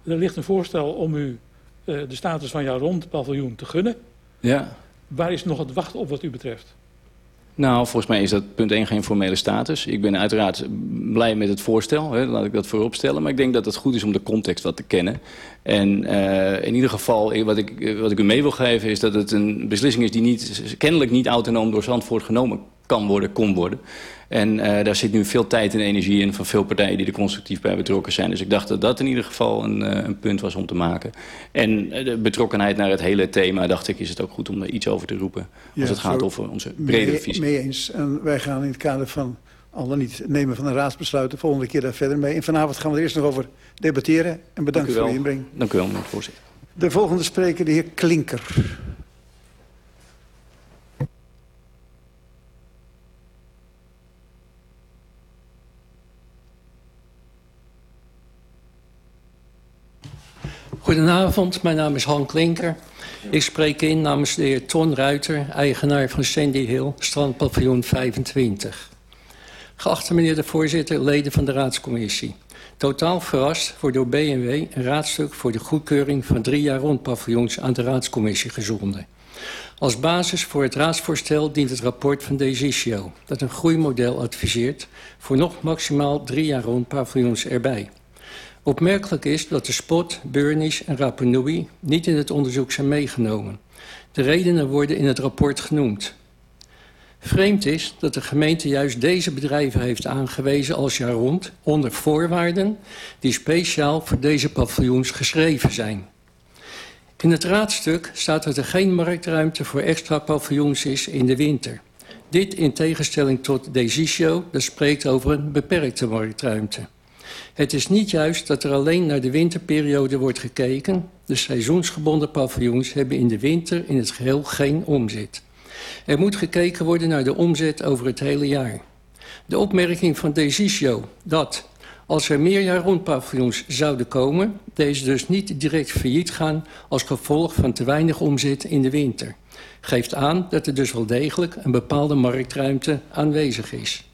Er ligt een voorstel om u de status van jouw rondpaviljoen te gunnen. Ja. Waar is nog het wachten op wat u betreft? Nou, volgens mij is dat punt 1 geen formele status. Ik ben uiteraard blij met het voorstel, hè, laat ik dat voorop stellen. Maar ik denk dat het goed is om de context wat te kennen. En uh, in ieder geval, wat ik, wat ik u mee wil geven... is dat het een beslissing is die niet, kennelijk niet autonoom door Zandvoort genomen kan worden, kon worden. En uh, daar zit nu veel tijd en energie in van veel partijen die er constructief bij betrokken zijn. Dus ik dacht dat dat in ieder geval een, uh, een punt was om te maken. En uh, de betrokkenheid naar het hele thema, dacht ik, is het ook goed om er iets over te roepen. Ja, als het gaat over onze bredere mee, visie. Mee eens. En wij gaan in het kader van al dan niet nemen van een raadsbesluit de volgende keer daar verder mee. En vanavond gaan we er eerst nog over debatteren. En bedankt voor de inbreng. Dank u wel, meneer voorzitter. De volgende spreker, de heer Klinker. Goedenavond, mijn naam is Han Klinker. Ik spreek in namens de heer Ton Ruiter, eigenaar van Sandy Hill, strandpaviljoen 25. Geachte meneer de voorzitter, leden van de raadscommissie. Totaal verrast wordt door BMW een raadstuk voor de goedkeuring van drie jaar rond paviljoens aan de raadscommissie gezonden. Als basis voor het raadsvoorstel dient het rapport van Desitio, dat een groeimodel adviseert voor nog maximaal drie jaar rond paviljoens erbij. Opmerkelijk is dat de Spot, Burnish en Rapa Nui niet in het onderzoek zijn meegenomen. De redenen worden in het rapport genoemd. Vreemd is dat de gemeente juist deze bedrijven heeft aangewezen als jaar rond onder voorwaarden die speciaal voor deze paviljoens geschreven zijn. In het raadstuk staat dat er geen marktruimte voor extra paviljoens is in de winter. Dit in tegenstelling tot Desitio, dat spreekt over een beperkte marktruimte. Het is niet juist dat er alleen naar de winterperiode wordt gekeken. De seizoensgebonden paviljoens hebben in de winter in het geheel geen omzet. Er moet gekeken worden naar de omzet over het hele jaar. De opmerking van Desitio dat als er meer jaar rond paviljoens zouden komen... deze dus niet direct failliet gaan als gevolg van te weinig omzet in de winter... geeft aan dat er dus wel degelijk een bepaalde marktruimte aanwezig is.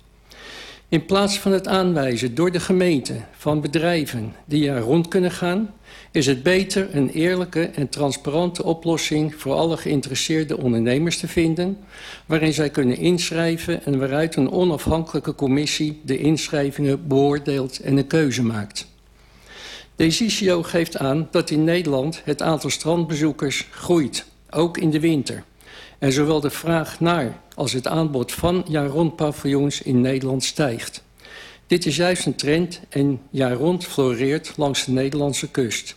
In plaats van het aanwijzen door de gemeente van bedrijven die er rond kunnen gaan... is het beter een eerlijke en transparante oplossing voor alle geïnteresseerde ondernemers te vinden... waarin zij kunnen inschrijven en waaruit een onafhankelijke commissie de inschrijvingen beoordeelt en een keuze maakt. Decisio geeft aan dat in Nederland het aantal strandbezoekers groeit, ook in de winter... En zowel de vraag naar als het aanbod van jaar-rond paviljoens in Nederland stijgt. Dit is juist een trend en jaar-rond floreert langs de Nederlandse kust.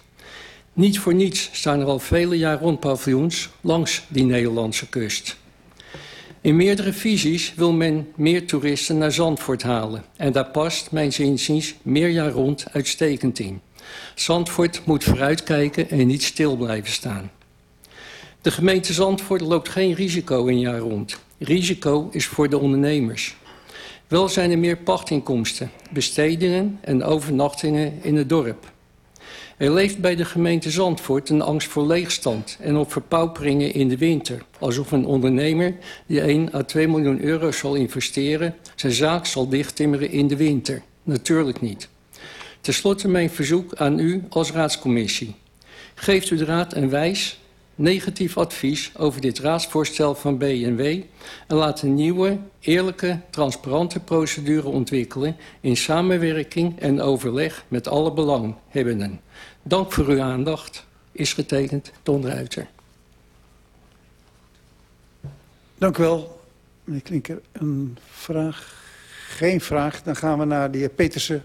Niet voor niets staan er al vele jaar-rond paviljoens langs die Nederlandse kust. In meerdere visies wil men meer toeristen naar Zandvoort halen. En daar past, mijn inziens, meer jaar rond uitstekend in. Zandvoort moet vooruitkijken en niet stil blijven staan. De gemeente Zandvoort loopt geen risico in jaar rond. Risico is voor de ondernemers. Wel zijn er meer pachtinkomsten, bestedingen en overnachtingen in het dorp. Er leeft bij de gemeente Zandvoort een angst voor leegstand en op verpauperingen in de winter. Alsof een ondernemer die 1 à 2 miljoen euro zal investeren... zijn zaak zal dichttimmeren in de winter. Natuurlijk niet. Ten slotte mijn verzoek aan u als raadscommissie. Geeft u de raad en wijs negatief advies over dit raadsvoorstel van BNW... en laat een nieuwe, eerlijke, transparante procedure ontwikkelen... in samenwerking en overleg met alle belanghebbenden. Dank voor uw aandacht. Is getekend Ton Ruiter. Dank u wel, meneer Klinker. Een vraag? Geen vraag. Dan gaan we naar de heer Petersen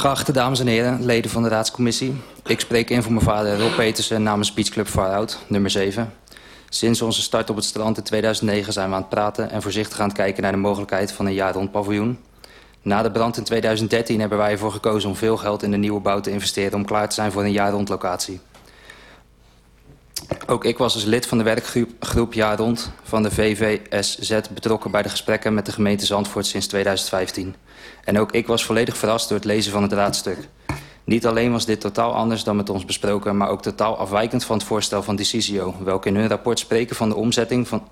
Geachte dames en heren, leden van de raadscommissie. Ik spreek in voor mijn vader Rob Petersen namens Beach Club Farout, nummer 7. Sinds onze start op het strand in 2009 zijn we aan het praten... en voorzichtig aan het kijken naar de mogelijkheid van een jaar rond paviljoen. Na de brand in 2013 hebben wij ervoor gekozen om veel geld in de nieuwe bouw te investeren... om klaar te zijn voor een jaar rond locatie. Ook ik was als lid van de werkgroep Jaar Rond van de VVSZ betrokken bij de gesprekken met de gemeente Zandvoort sinds 2015. En ook ik was volledig verrast door het lezen van het raadstuk. Niet alleen was dit totaal anders dan met ons besproken... maar ook totaal afwijkend van het voorstel van Decisio... welke in hun rapport spreken van de omzetting van,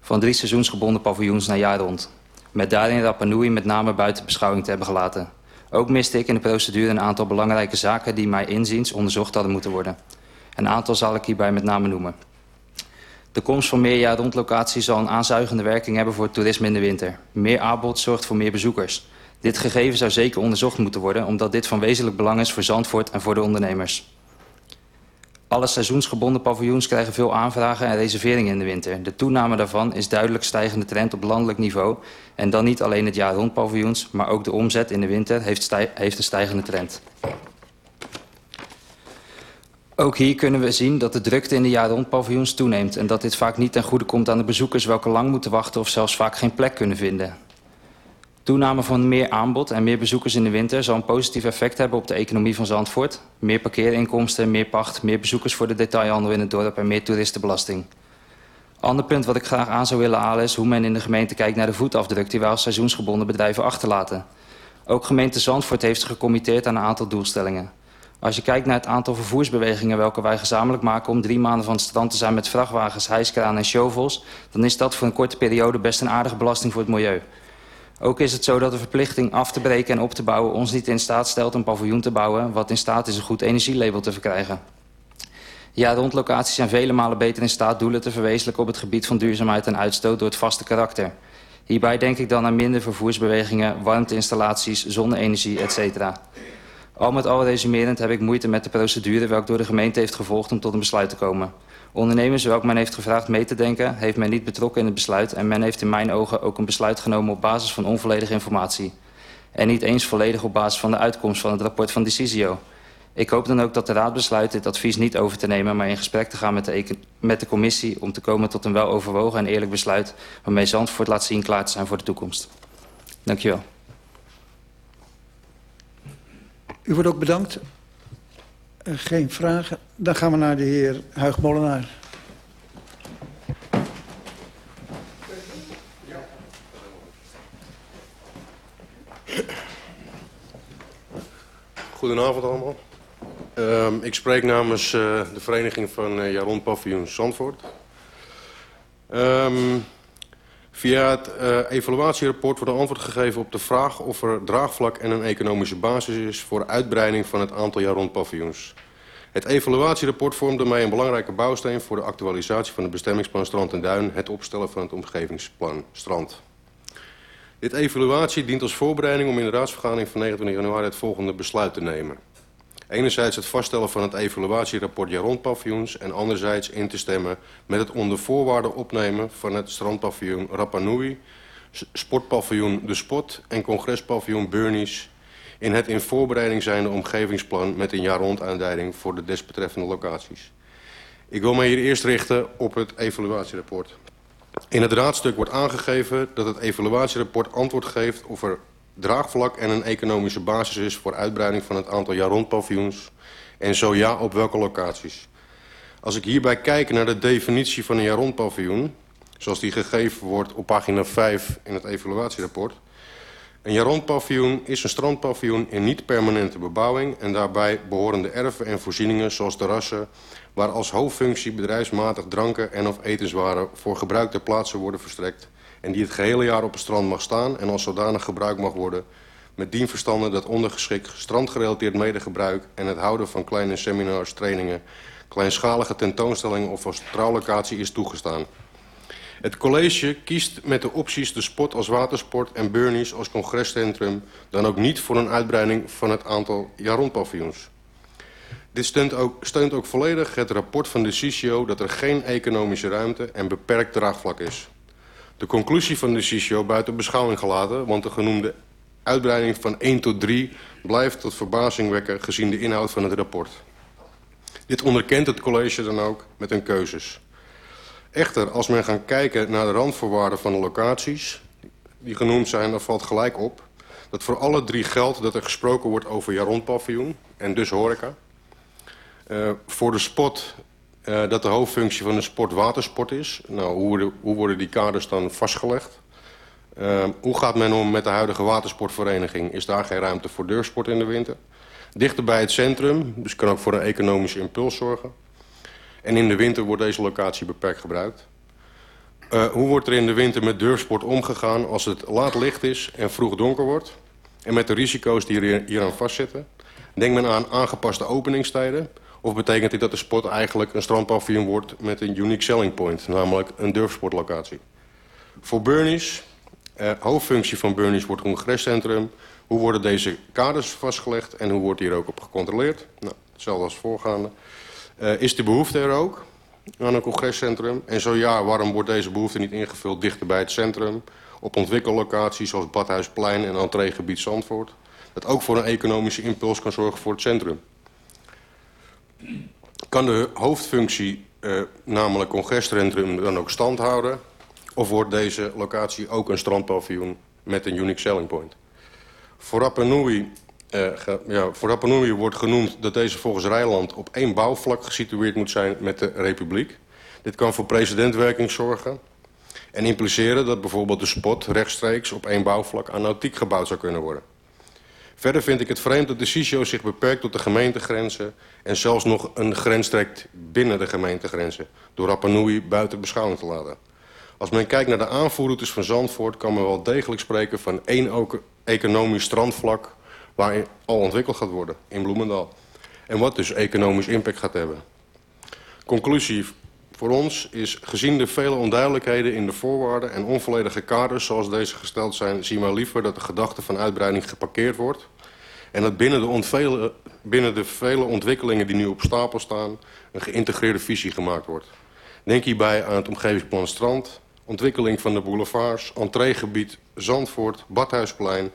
van drie seizoensgebonden paviljoens naar jaar rond. Met daarin Rapa met name buiten beschouwing te hebben gelaten. Ook miste ik in de procedure een aantal belangrijke zaken... die mij inziens onderzocht hadden moeten worden. Een aantal zal ik hierbij met name noemen. De komst van meer jaar rondlocaties zal een aanzuigende werking hebben voor het toerisme in de winter. Meer aanbod zorgt voor meer bezoekers. Dit gegeven zou zeker onderzocht moeten worden... omdat dit van wezenlijk belang is voor Zandvoort en voor de ondernemers. Alle seizoensgebonden paviljoens krijgen veel aanvragen en reserveringen in de winter. De toename daarvan is duidelijk stijgende trend op landelijk niveau. En dan niet alleen het jaar rond paviljoens... maar ook de omzet in de winter heeft, heeft een stijgende trend. Ook hier kunnen we zien dat de drukte in de jaar rond paviljoens toeneemt... en dat dit vaak niet ten goede komt aan de bezoekers... welke lang moeten wachten of zelfs vaak geen plek kunnen vinden. Toename van meer aanbod en meer bezoekers in de winter... zal een positief effect hebben op de economie van Zandvoort. Meer parkeerinkomsten, meer pacht, meer bezoekers voor de detailhandel in het dorp... en meer toeristenbelasting. Ander punt wat ik graag aan zou willen halen is hoe men in de gemeente kijkt naar de voetafdruk die wij als seizoensgebonden bedrijven achterlaten. Ook gemeente Zandvoort heeft gecommitteerd aan een aantal doelstellingen. Als je kijkt naar het aantal vervoersbewegingen welke wij gezamenlijk maken om drie maanden van het strand te zijn met vrachtwagens, hijskraan en shovels, dan is dat voor een korte periode best een aardige belasting voor het milieu. Ook is het zo dat de verplichting af te breken en op te bouwen ons niet in staat stelt een paviljoen te bouwen wat in staat is een goed energielabel te verkrijgen. Ja, rondlocaties zijn vele malen beter in staat doelen te verwezenlijken op het gebied van duurzaamheid en uitstoot door het vaste karakter. Hierbij denk ik dan aan minder vervoersbewegingen, warmteinstallaties, zonne-energie, etc. Al met al resumerend heb ik moeite met de procedure welke door de gemeente heeft gevolgd om tot een besluit te komen. Ondernemers welke men heeft gevraagd mee te denken, heeft men niet betrokken in het besluit en men heeft in mijn ogen ook een besluit genomen op basis van onvolledige informatie. En niet eens volledig op basis van de uitkomst van het rapport van Decisio. Ik hoop dan ook dat de Raad besluit dit advies niet over te nemen... maar in gesprek te gaan met de, met de commissie... om te komen tot een weloverwogen en eerlijk besluit... waarmee Zandvoort laat zien klaar te zijn voor de toekomst. Dank je wel. U wordt ook bedankt. Uh, geen vragen. Dan gaan we naar de heer Huig Molenaar. Goedenavond allemaal. Uh, ik spreek namens uh, de vereniging van uh, Jaron Paviljoen Zandvoort. Um, via het uh, evaluatierapport wordt een antwoord gegeven op de vraag of er draagvlak en een economische basis is voor uitbreiding van het aantal Jaron paviljoens. Het evaluatierapport vormt daarmee een belangrijke bouwsteen voor de actualisatie van het bestemmingsplan Strand en Duin, het opstellen van het omgevingsplan Strand. Dit evaluatie dient als voorbereiding om in de raadsvergadering van 29 januari het volgende besluit te nemen. Enerzijds het vaststellen van het evaluatierapport Jaron-paviljoens... en anderzijds in te stemmen met het onder voorwaarden opnemen... van het strandpaviljoen Rapa Nui, sportpaviljoen De Spot... en congrespaviljoen Burnies in het in voorbereiding zijnde omgevingsplan... met een jaar-rond-aanduiding voor de desbetreffende locaties. Ik wil mij hier eerst richten op het evaluatierapport. In het raadstuk wordt aangegeven dat het evaluatierapport antwoord geeft... of er draagvlak en een economische basis is voor uitbreiding van het aantal jaar-rond-paviljoens? En zo ja, op welke locaties? Als ik hierbij kijk naar de definitie van een jaar-rond-paviljoen... zoals die gegeven wordt op pagina 5 in het evaluatierapport... Een jaar-rond-paviljoen is een strandpaviljoen in niet-permanente bebouwing... en daarbij behorende erven en voorzieningen zoals terrassen... waar als hoofdfunctie bedrijfsmatig dranken en of etenswaren... voor gebruik ter plaatse worden verstrekt en die het gehele jaar op het strand mag staan en als zodanig gebruikt mag worden met dien verstande dat ondergeschikt strandgerelateerd medegebruik en het houden van kleine seminars, trainingen, kleinschalige tentoonstellingen of als trouwlocatie is toegestaan. Het college kiest met de opties de spot als watersport en Burnies als congrescentrum dan ook niet voor een uitbreiding van het aantal jaar-rond-paviljoens. Dit steunt ook, steunt ook volledig het rapport van de CICIO dat er geen economische ruimte en beperkt draagvlak is. De conclusie van de CICIO buiten beschouwing gelaten... want de genoemde uitbreiding van 1 tot 3 blijft tot verbazing wekken... gezien de inhoud van het rapport. Dit onderkent het college dan ook met hun keuzes. Echter, als men gaat kijken naar de randvoorwaarden van de locaties... die genoemd zijn, dan valt gelijk op... dat voor alle drie geldt dat er gesproken wordt over jaar-rond-paviljoen... en dus horeca. Uh, voor de spot uh, dat de hoofdfunctie van de sport watersport is. Nou, hoe, hoe worden die kaders dan vastgelegd? Uh, hoe gaat men om met de huidige watersportvereniging? Is daar geen ruimte voor deursport in de winter? Dichter bij het centrum, dus kan ook voor een economische impuls zorgen. En in de winter wordt deze locatie beperkt gebruikt. Uh, hoe wordt er in de winter met deursport omgegaan als het laat licht is en vroeg donker wordt? En met de risico's die er hier aan vastzitten? Denk men aan aangepaste openingstijden... Of betekent dit dat de sport eigenlijk een strandpaviljoen wordt met een unique selling point, namelijk een durfsportlocatie? Voor Burnies, eh, hoofdfunctie van Burnies wordt congrescentrum. Hoe worden deze kaders vastgelegd en hoe wordt hier ook op gecontroleerd? Nou, hetzelfde als voorgaande. Uh, is de behoefte er ook aan een congrescentrum? En zo ja, waarom wordt deze behoefte niet ingevuld dichter bij het centrum? Op ontwikkellocaties zoals Badhuisplein en entreegebied Zandvoort? Dat ook voor een economische impuls kan zorgen voor het centrum kan de hoofdfunctie, uh, namelijk congrescentrum, dan ook stand houden? Of wordt deze locatie ook een strandpaviljoen met een unique selling point? Voor Rapa uh, ja, wordt genoemd dat deze volgens Rijland op één bouwvlak gesitueerd moet zijn met de Republiek. Dit kan voor precedentwerking zorgen en impliceren dat bijvoorbeeld de spot rechtstreeks op één bouwvlak aan nautiek gebouwd zou kunnen worden. Verder vind ik het vreemd dat de CISO zich beperkt tot de gemeentegrenzen... en zelfs nog een grens trekt binnen de gemeentegrenzen... door Rapa Nui buiten beschouwing te laten. Als men kijkt naar de aanvoerroutes van Zandvoort... kan men wel degelijk spreken van één economisch strandvlak... waar al ontwikkeld gaat worden, in Bloemendaal. En wat dus economisch impact gaat hebben. Conclusie voor ons is gezien de vele onduidelijkheden in de voorwaarden en onvolledige kaders zoals deze gesteld zijn, zien we liever dat de gedachte van uitbreiding geparkeerd wordt en dat binnen de, binnen de vele ontwikkelingen die nu op stapel staan een geïntegreerde visie gemaakt wordt. Denk hierbij aan het omgevingsplan Strand, ontwikkeling van de boulevards, entreegebied Zandvoort, Badhuisplein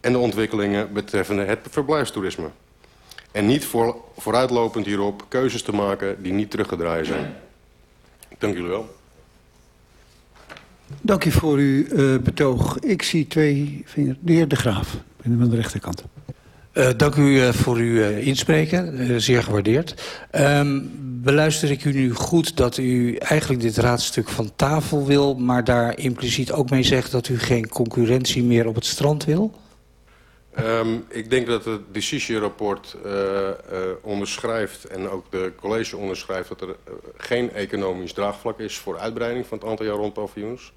en de ontwikkelingen betreffende het verblijfstoerisme. En niet voor, vooruitlopend hierop keuzes te maken die niet teruggedraaid zijn. Dank jullie wel. Dank u voor uw uh, betoog. Ik zie twee vingers. De heer De Graaf, aan de rechterkant. Uh, dank u uh, voor uw uh, inspreken, zeer gewaardeerd. Um, beluister ik u nu goed dat u eigenlijk dit raadstuk van tafel wil... maar daar impliciet ook mee zegt dat u geen concurrentie meer op het strand wil? Um, ik denk dat het decisierapport onderschrijft en ook de college onderschrijft dat er geen economisch draagvlak is voor uitbreiding van het aantal jaar rond paviljoens.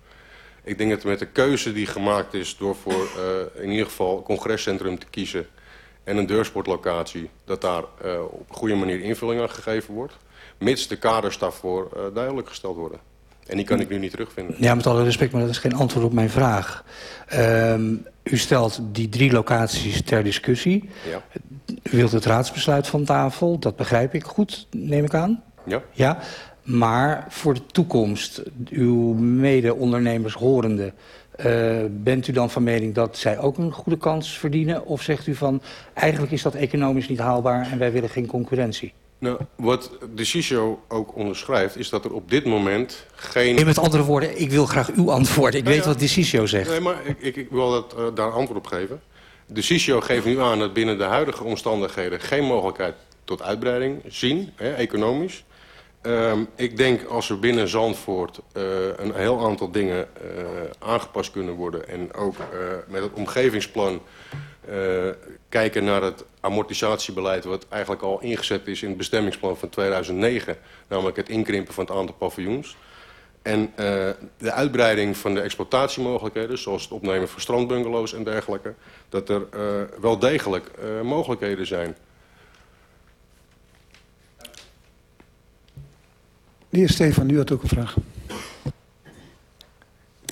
Ik denk dat met de keuze die gemaakt is door voor in ieder geval congrescentrum te kiezen en een deursportlocatie, dat daar op een goede manier invulling aan gegeven wordt, mits de kaders daarvoor duidelijk gesteld worden. En die kan ik nu niet terugvinden. Ja, met alle respect, maar dat is geen antwoord op mijn vraag. Um, u stelt die drie locaties ter discussie. Ja. U wilt het raadsbesluit van tafel, dat begrijp ik goed, neem ik aan. Ja. Ja, maar voor de toekomst, uw mede-ondernemers horende... Uh, bent u dan van mening dat zij ook een goede kans verdienen? Of zegt u van, eigenlijk is dat economisch niet haalbaar en wij willen geen concurrentie? Nou, wat de CISO ook onderschrijft, is dat er op dit moment geen... Nee, met andere woorden, ik wil graag uw antwoord. Ik nou weet ja, wat de CISO zegt. Nee, maar ik, ik, ik wil dat, uh, daar antwoord op geven. De CISO geeft nu aan dat binnen de huidige omstandigheden... geen mogelijkheid tot uitbreiding zien, hè, economisch. Um, ik denk als er binnen Zandvoort uh, een heel aantal dingen uh, aangepast kunnen worden... en ook met het omgevingsplan kijken naar het amortisatiebeleid... wat eigenlijk al ingezet is in het bestemmingsplan van 2009... namelijk het inkrimpen van het aantal paviljoens... En de uitbreiding van de exploitatiemogelijkheden... zoals het opnemen van strandbungalows en dergelijke... dat er wel degelijk mogelijkheden zijn. De heer Stefan, u had ook een vraag.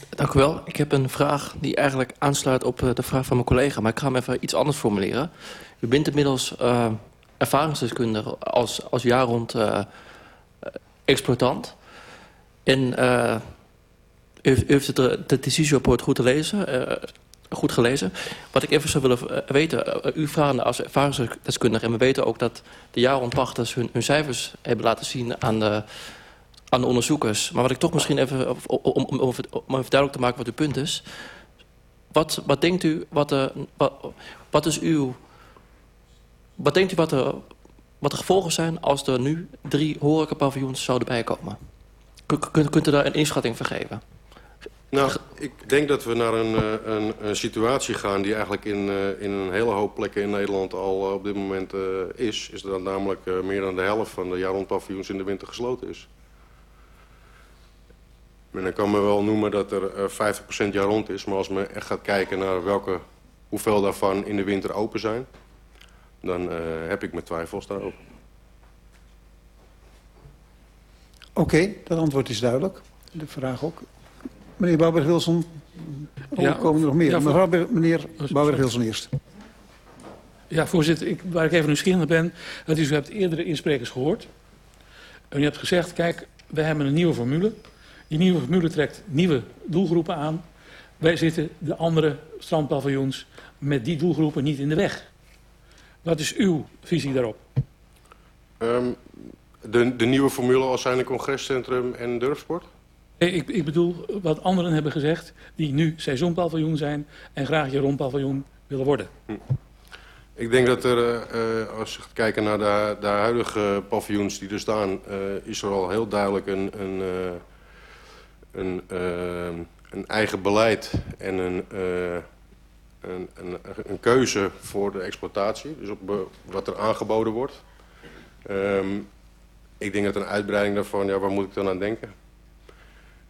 Dank u wel. Ik heb een vraag die eigenlijk aansluit op de vraag van mijn collega... maar ik ga hem even iets anders formuleren. U bent inmiddels uh, ervaringsdeskundige als, als jaar rond uh, exploitant. En u, heeft het, het decisierapport goed, goed gelezen. Wat ik even zou willen weten, u vraagt als ervaringsdeskundige... en we weten ook dat de jaarrondpachters hun, hun cijfers hebben laten zien aan de, aan de onderzoekers. Maar wat ik toch misschien even, om, om, om, even duidelijk te maken wat uw punt is... Wat, wat denkt u, wat, de, wat, wat is uw wat denkt u wat de, wat de gevolgen zijn als er nu drie horecapaviljoens zouden bijkomen? Kunt, kunt u daar een inschatting van geven? Nou, ik denk dat we naar een, eh, een, situatie gaan die eigenlijk in, uh, in een hele hoop plekken in Nederland al uh, op dit moment is. Is dat namelijk meer dan de helft van de jaar-rond-paviljoens in de winter gesloten is. En dan kan men wel noemen dat er 50% jaar rond is. Maar als men echt gaat kijken naar welke, hoeveel daarvan in de winter open zijn dan uh, heb ik mijn twijfels daarover. Oké, okay, dat antwoord is duidelijk. De vraag ook. Meneer Bouwberg-Wilson, ja, komen er nog meer? Ja, voor... Mevrouw, meneer Bouwberg-Wilson eerst. Ja, voorzitter, ik, waar ik even nieuwsgierig naar ben... dat is, u hebt eerdere insprekers gehoord. En u hebt gezegd, kijk, we hebben een nieuwe formule. Die nieuwe formule trekt nieuwe doelgroepen aan. Wij zitten de andere strandpaviljoens met die doelgroepen niet in de weg. Wat is uw visie daarop? Um, de, de nieuwe formule als zijn een congrescentrum en durfsport? Nee, ik, ik bedoel wat anderen hebben gezegd... die nu seizoenpaviljoen zijn en graag je rondpaviljoen willen worden. Hm. Ik denk dat er, uh, als je gaat kijken naar de, de huidige paviljoens die er staan... Uh, is er al heel duidelijk een, een, uh, een, een, eigen beleid en een, een, een, een, keuze voor de exploitatie. Dus op wat er aangeboden wordt. Um, ik denk dat een uitbreiding daarvan, ja, waar moet ik dan aan denken?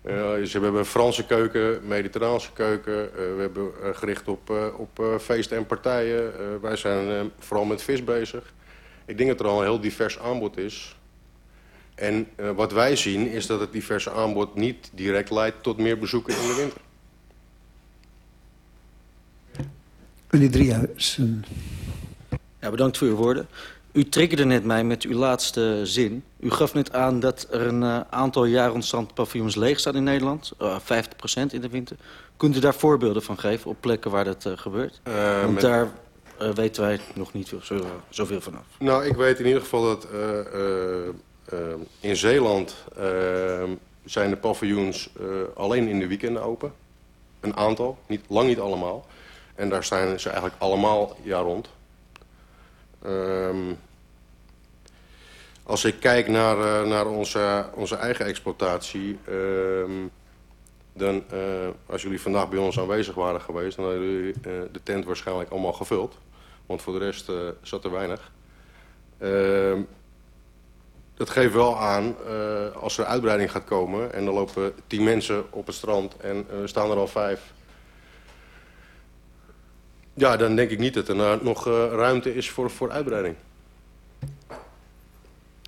Uh, we hebben een Franse keuken, mediterraanse keuken. Uh, we hebben gericht op, op feesten en partijen. wij zijn vooral met vis bezig. Ik denk dat er al een heel divers aanbod is. En wat wij zien is dat het diverse aanbod niet direct leidt tot meer bezoeken in de winter. Meneer Driehuizen. Ja, bedankt voor uw woorden. U triggerde net mij met uw laatste zin. U gaf net aan dat er een uh, aantal jaar strandpaviljoens leeg staan in Nederland. Uh, eh, 50% in de winter. Kunt u daar voorbeelden van geven op plekken waar dat uh, gebeurt? Want met... daar weten wij nog niet zo, zoveel vanaf. Nou, ik weet in ieder geval dat in Zeeland zijn de paviljoens alleen in de weekenden open. Een aantal, niet, lang niet allemaal. En daar zijn ze eigenlijk allemaal jaar rond. Um, als ik kijk naar, uh, naar onze, onze eigen exploitatie... Dan, uh, als jullie vandaag bij ons aanwezig waren geweest... dan hadden jullie de tent waarschijnlijk allemaal gevuld. Want voor de rest zat er weinig. Dat geeft wel aan, als er uitbreiding gaat komen... en er lopen tien mensen op het strand en er staan er al vijf... Ja, dan denk ik niet dat er nou nog uh, ruimte is voor, voor uitbreiding.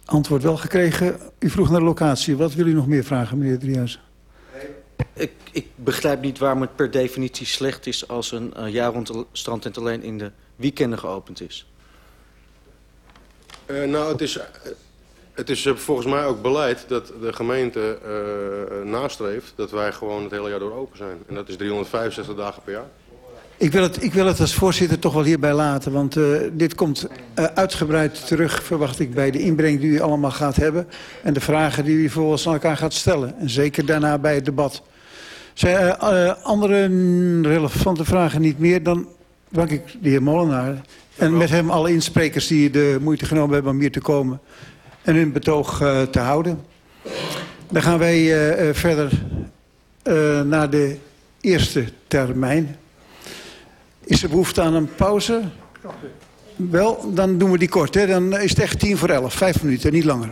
Antwoord wel gekregen. U vroeg naar de locatie. Wat wil u nog meer vragen, meneer Driehuis? Ik, ik begrijp niet waarom het per definitie slecht is... als een uh, jaar rond strandtent alleen in de weekenden geopend is. Uh, nou, het is, het is volgens mij ook beleid dat de gemeente nastreeft... dat wij gewoon het hele jaar door open zijn. En dat is 365 dagen per jaar. Ik wil, het, ik wil het als voorzitter toch wel hierbij laten. Want uh, dit komt uh, uitgebreid terug, verwacht ik, bij de inbreng die u allemaal gaat hebben. En de vragen die u vervolgens aan elkaar gaat stellen. En zeker daarna bij het debat. Zijn uh, andere relevante vragen niet meer, dan dank ik de heer Molenaar. En met hem alle insprekers die de moeite genomen hebben om hier te komen. En hun betoog te houden. Dan gaan wij verder naar de eerste termijn. Is er behoefte aan een pauze? Wel, dan doen we die kort. Hè? Dan is het echt tien voor elf. Vijf minuten, niet langer.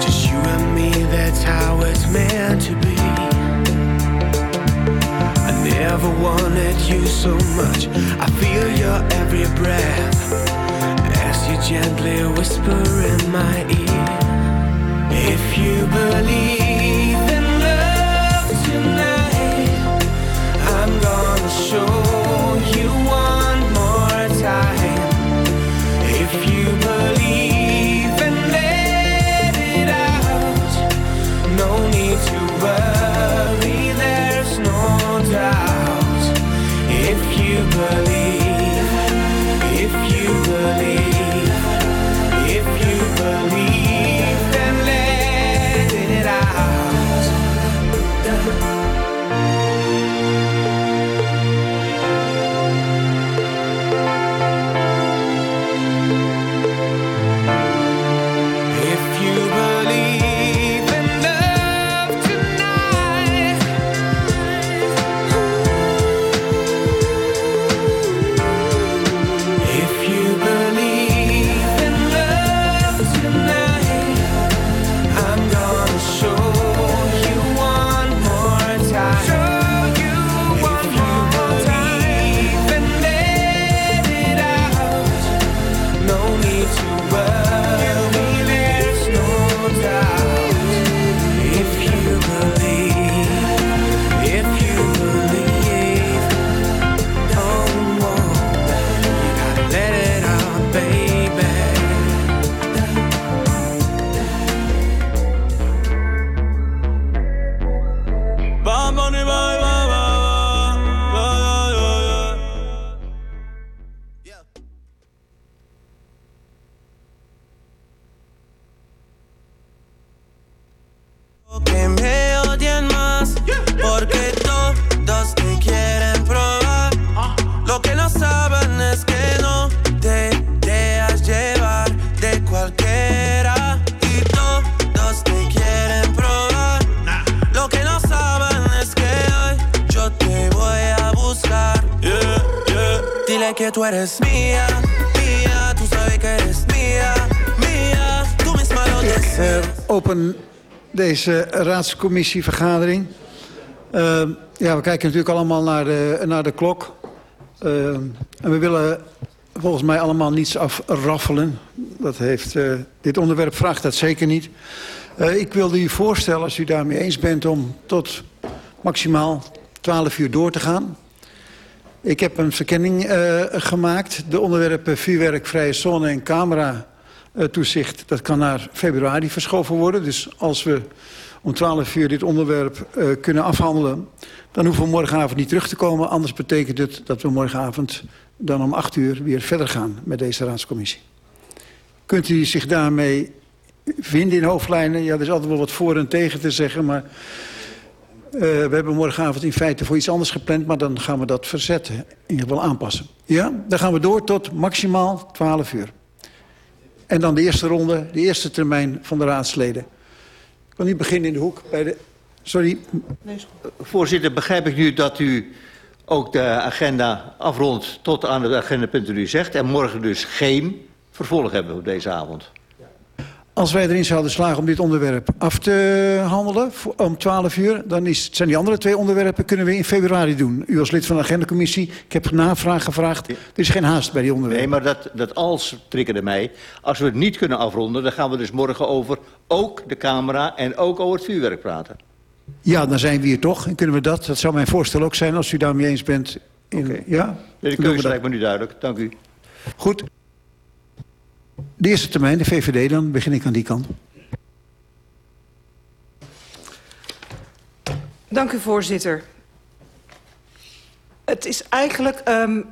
Just you and me, that's how it's meant to be. I never wanted you so much. I feel your every breath as you gently whisper in my ear. If you believe in love tonight. I'm gonna show worry, there's no doubt. If you believe, if you believe, deze raadscommissievergadering. Uh, ja, we kijken natuurlijk allemaal naar de, naar de klok. Uh, en we willen volgens mij allemaal niets afraffelen. Dat heeft, uh, dit onderwerp vraagt dat zeker niet. Uh, ik wilde u voorstellen, als u daarmee eens bent... om tot maximaal 12 uur door te gaan. Ik heb een verkenning uh, gemaakt. De onderwerpen vuurwerk, vrije zone en camera toezicht... dat kan naar februari verschoven worden. Dus als we om 12 uur dit onderwerp uh, kunnen afhandelen... dan hoeven we morgenavond niet terug te komen. Anders betekent het dat we morgenavond dan om 8 uur weer verder gaan met deze raadscommissie. Kunt u zich daarmee vinden in hoofdlijnen? Ja, er is altijd wel wat voor en tegen te zeggen, maar... Uh, we hebben morgenavond in feite voor iets anders gepland... maar dan gaan we dat verzetten, in ieder geval aanpassen. Ja, dan gaan we door tot maximaal 12 uur. En dan de eerste ronde, de eerste termijn van de raadsleden. Ik wil nu beginnen in de hoek bij de... Sorry. Nee, Voorzitter, begrijp ik nu dat u ook de agenda afrondt... tot aan de agendapunten die u zegt... en morgen dus geen vervolg hebben op deze avond? Als wij erin zouden slagen om dit onderwerp af te handelen om 12 uur... dan is, zijn die andere twee onderwerpen kunnen we in februari doen. U als lid van de agendacommissie, ik heb navraag gevraagd. Er is geen haast bij die onderwerpen. Nee, maar dat, dat als triggerde mij. Als we het niet kunnen afronden, dan gaan we dus morgen over ook de camera... en ook over het vuurwerk praten. Ja, dan zijn we hier toch en kunnen we dat. Dat zou mijn voorstel ook zijn als u daarmee eens bent. In, okay. Ja? De keuze lijkt me nu duidelijk. Dank u. Goed. De eerste termijn, de VVD, dan begin ik aan die kant. Dank u, voorzitter. Het is eigenlijk, um, uh,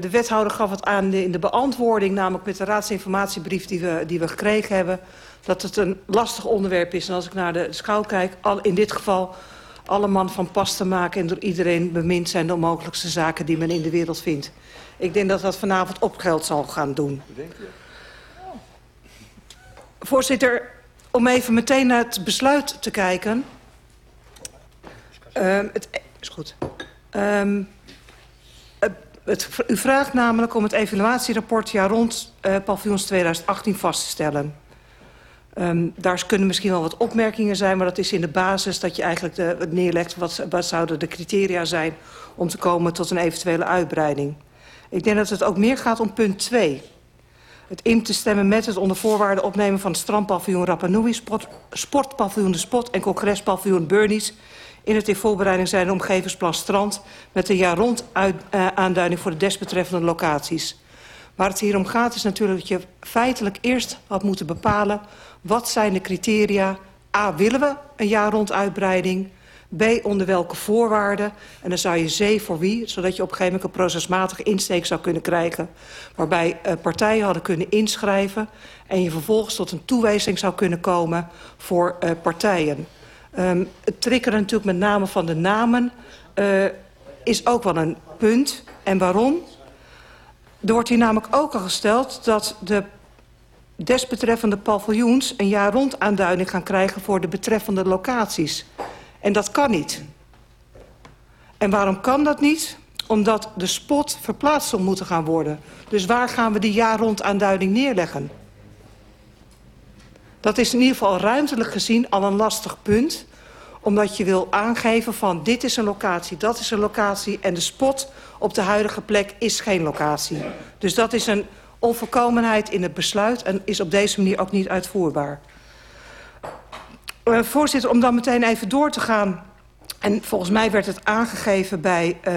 de wethouder gaf het aan in de beantwoording... namelijk met de raadsinformatiebrief die we, die we gekregen hebben... dat het een lastig onderwerp is. En als ik naar de schouw kijk, al, in dit geval alle man van pas te maken... en door iedereen bemind zijn de onmogelijkste zaken die men in de wereld vindt. Ik denk dat dat vanavond op geld zal gaan doen. Denk je? Voorzitter, om even meteen naar het besluit te kijken. Uh, het is goed. Um, het, u vraagt namelijk om het evaluatierapport jaar rond uh, paviljoens 2018 vast te stellen. Um, daar kunnen misschien wel wat opmerkingen zijn, maar dat is in de basis dat je eigenlijk de, neerlegt wat, wat zouden de criteria zijn om te komen tot een eventuele uitbreiding. Ik denk dat het ook meer gaat om punt 2 het in te stemmen met het onder voorwaarden opnemen van het strandpaviljoen Rapa Nui, sport, sportpaviljoen De Spot en congrespaviljoen Burnies in het in voorbereiding zijnde omgevingsplan Strand met een jaar rond uit, uh, aanduiding voor de desbetreffende locaties. Waar het hier om gaat is natuurlijk dat je feitelijk eerst had moeten bepalen wat zijn de criteria. A, willen we een jaar rond uitbreiding? B, onder welke voorwaarden? En dan zou je C voor wie, zodat je op een gegeven moment een procesmatige insteek zou kunnen krijgen. Waarbij uh, partijen hadden kunnen inschrijven en je vervolgens tot een toewijzing zou kunnen komen voor uh, partijen. Um, het triggeren natuurlijk met name van de namen uh, is ook wel een punt. En waarom? Er wordt hier namelijk ook al gesteld dat de desbetreffende paviljoens een jaar rond aanduiding gaan krijgen voor de betreffende locaties. En dat kan niet. En waarom kan dat niet? Omdat de spot verplaatst zal moeten gaan worden. Dus waar gaan we die jaar rond aanduiding neerleggen? Dat is in ieder geval ruimtelijk gezien al een lastig punt. Omdat je wil aangeven van dit is een locatie, dat is een locatie... en de spot op de huidige plek is geen locatie. Dus dat is een onvolkomenheid in het besluit... en is op deze manier ook niet uitvoerbaar. Uh, voorzitter, om dan meteen even door te gaan... en volgens mij werd het aangegeven bij... Uh,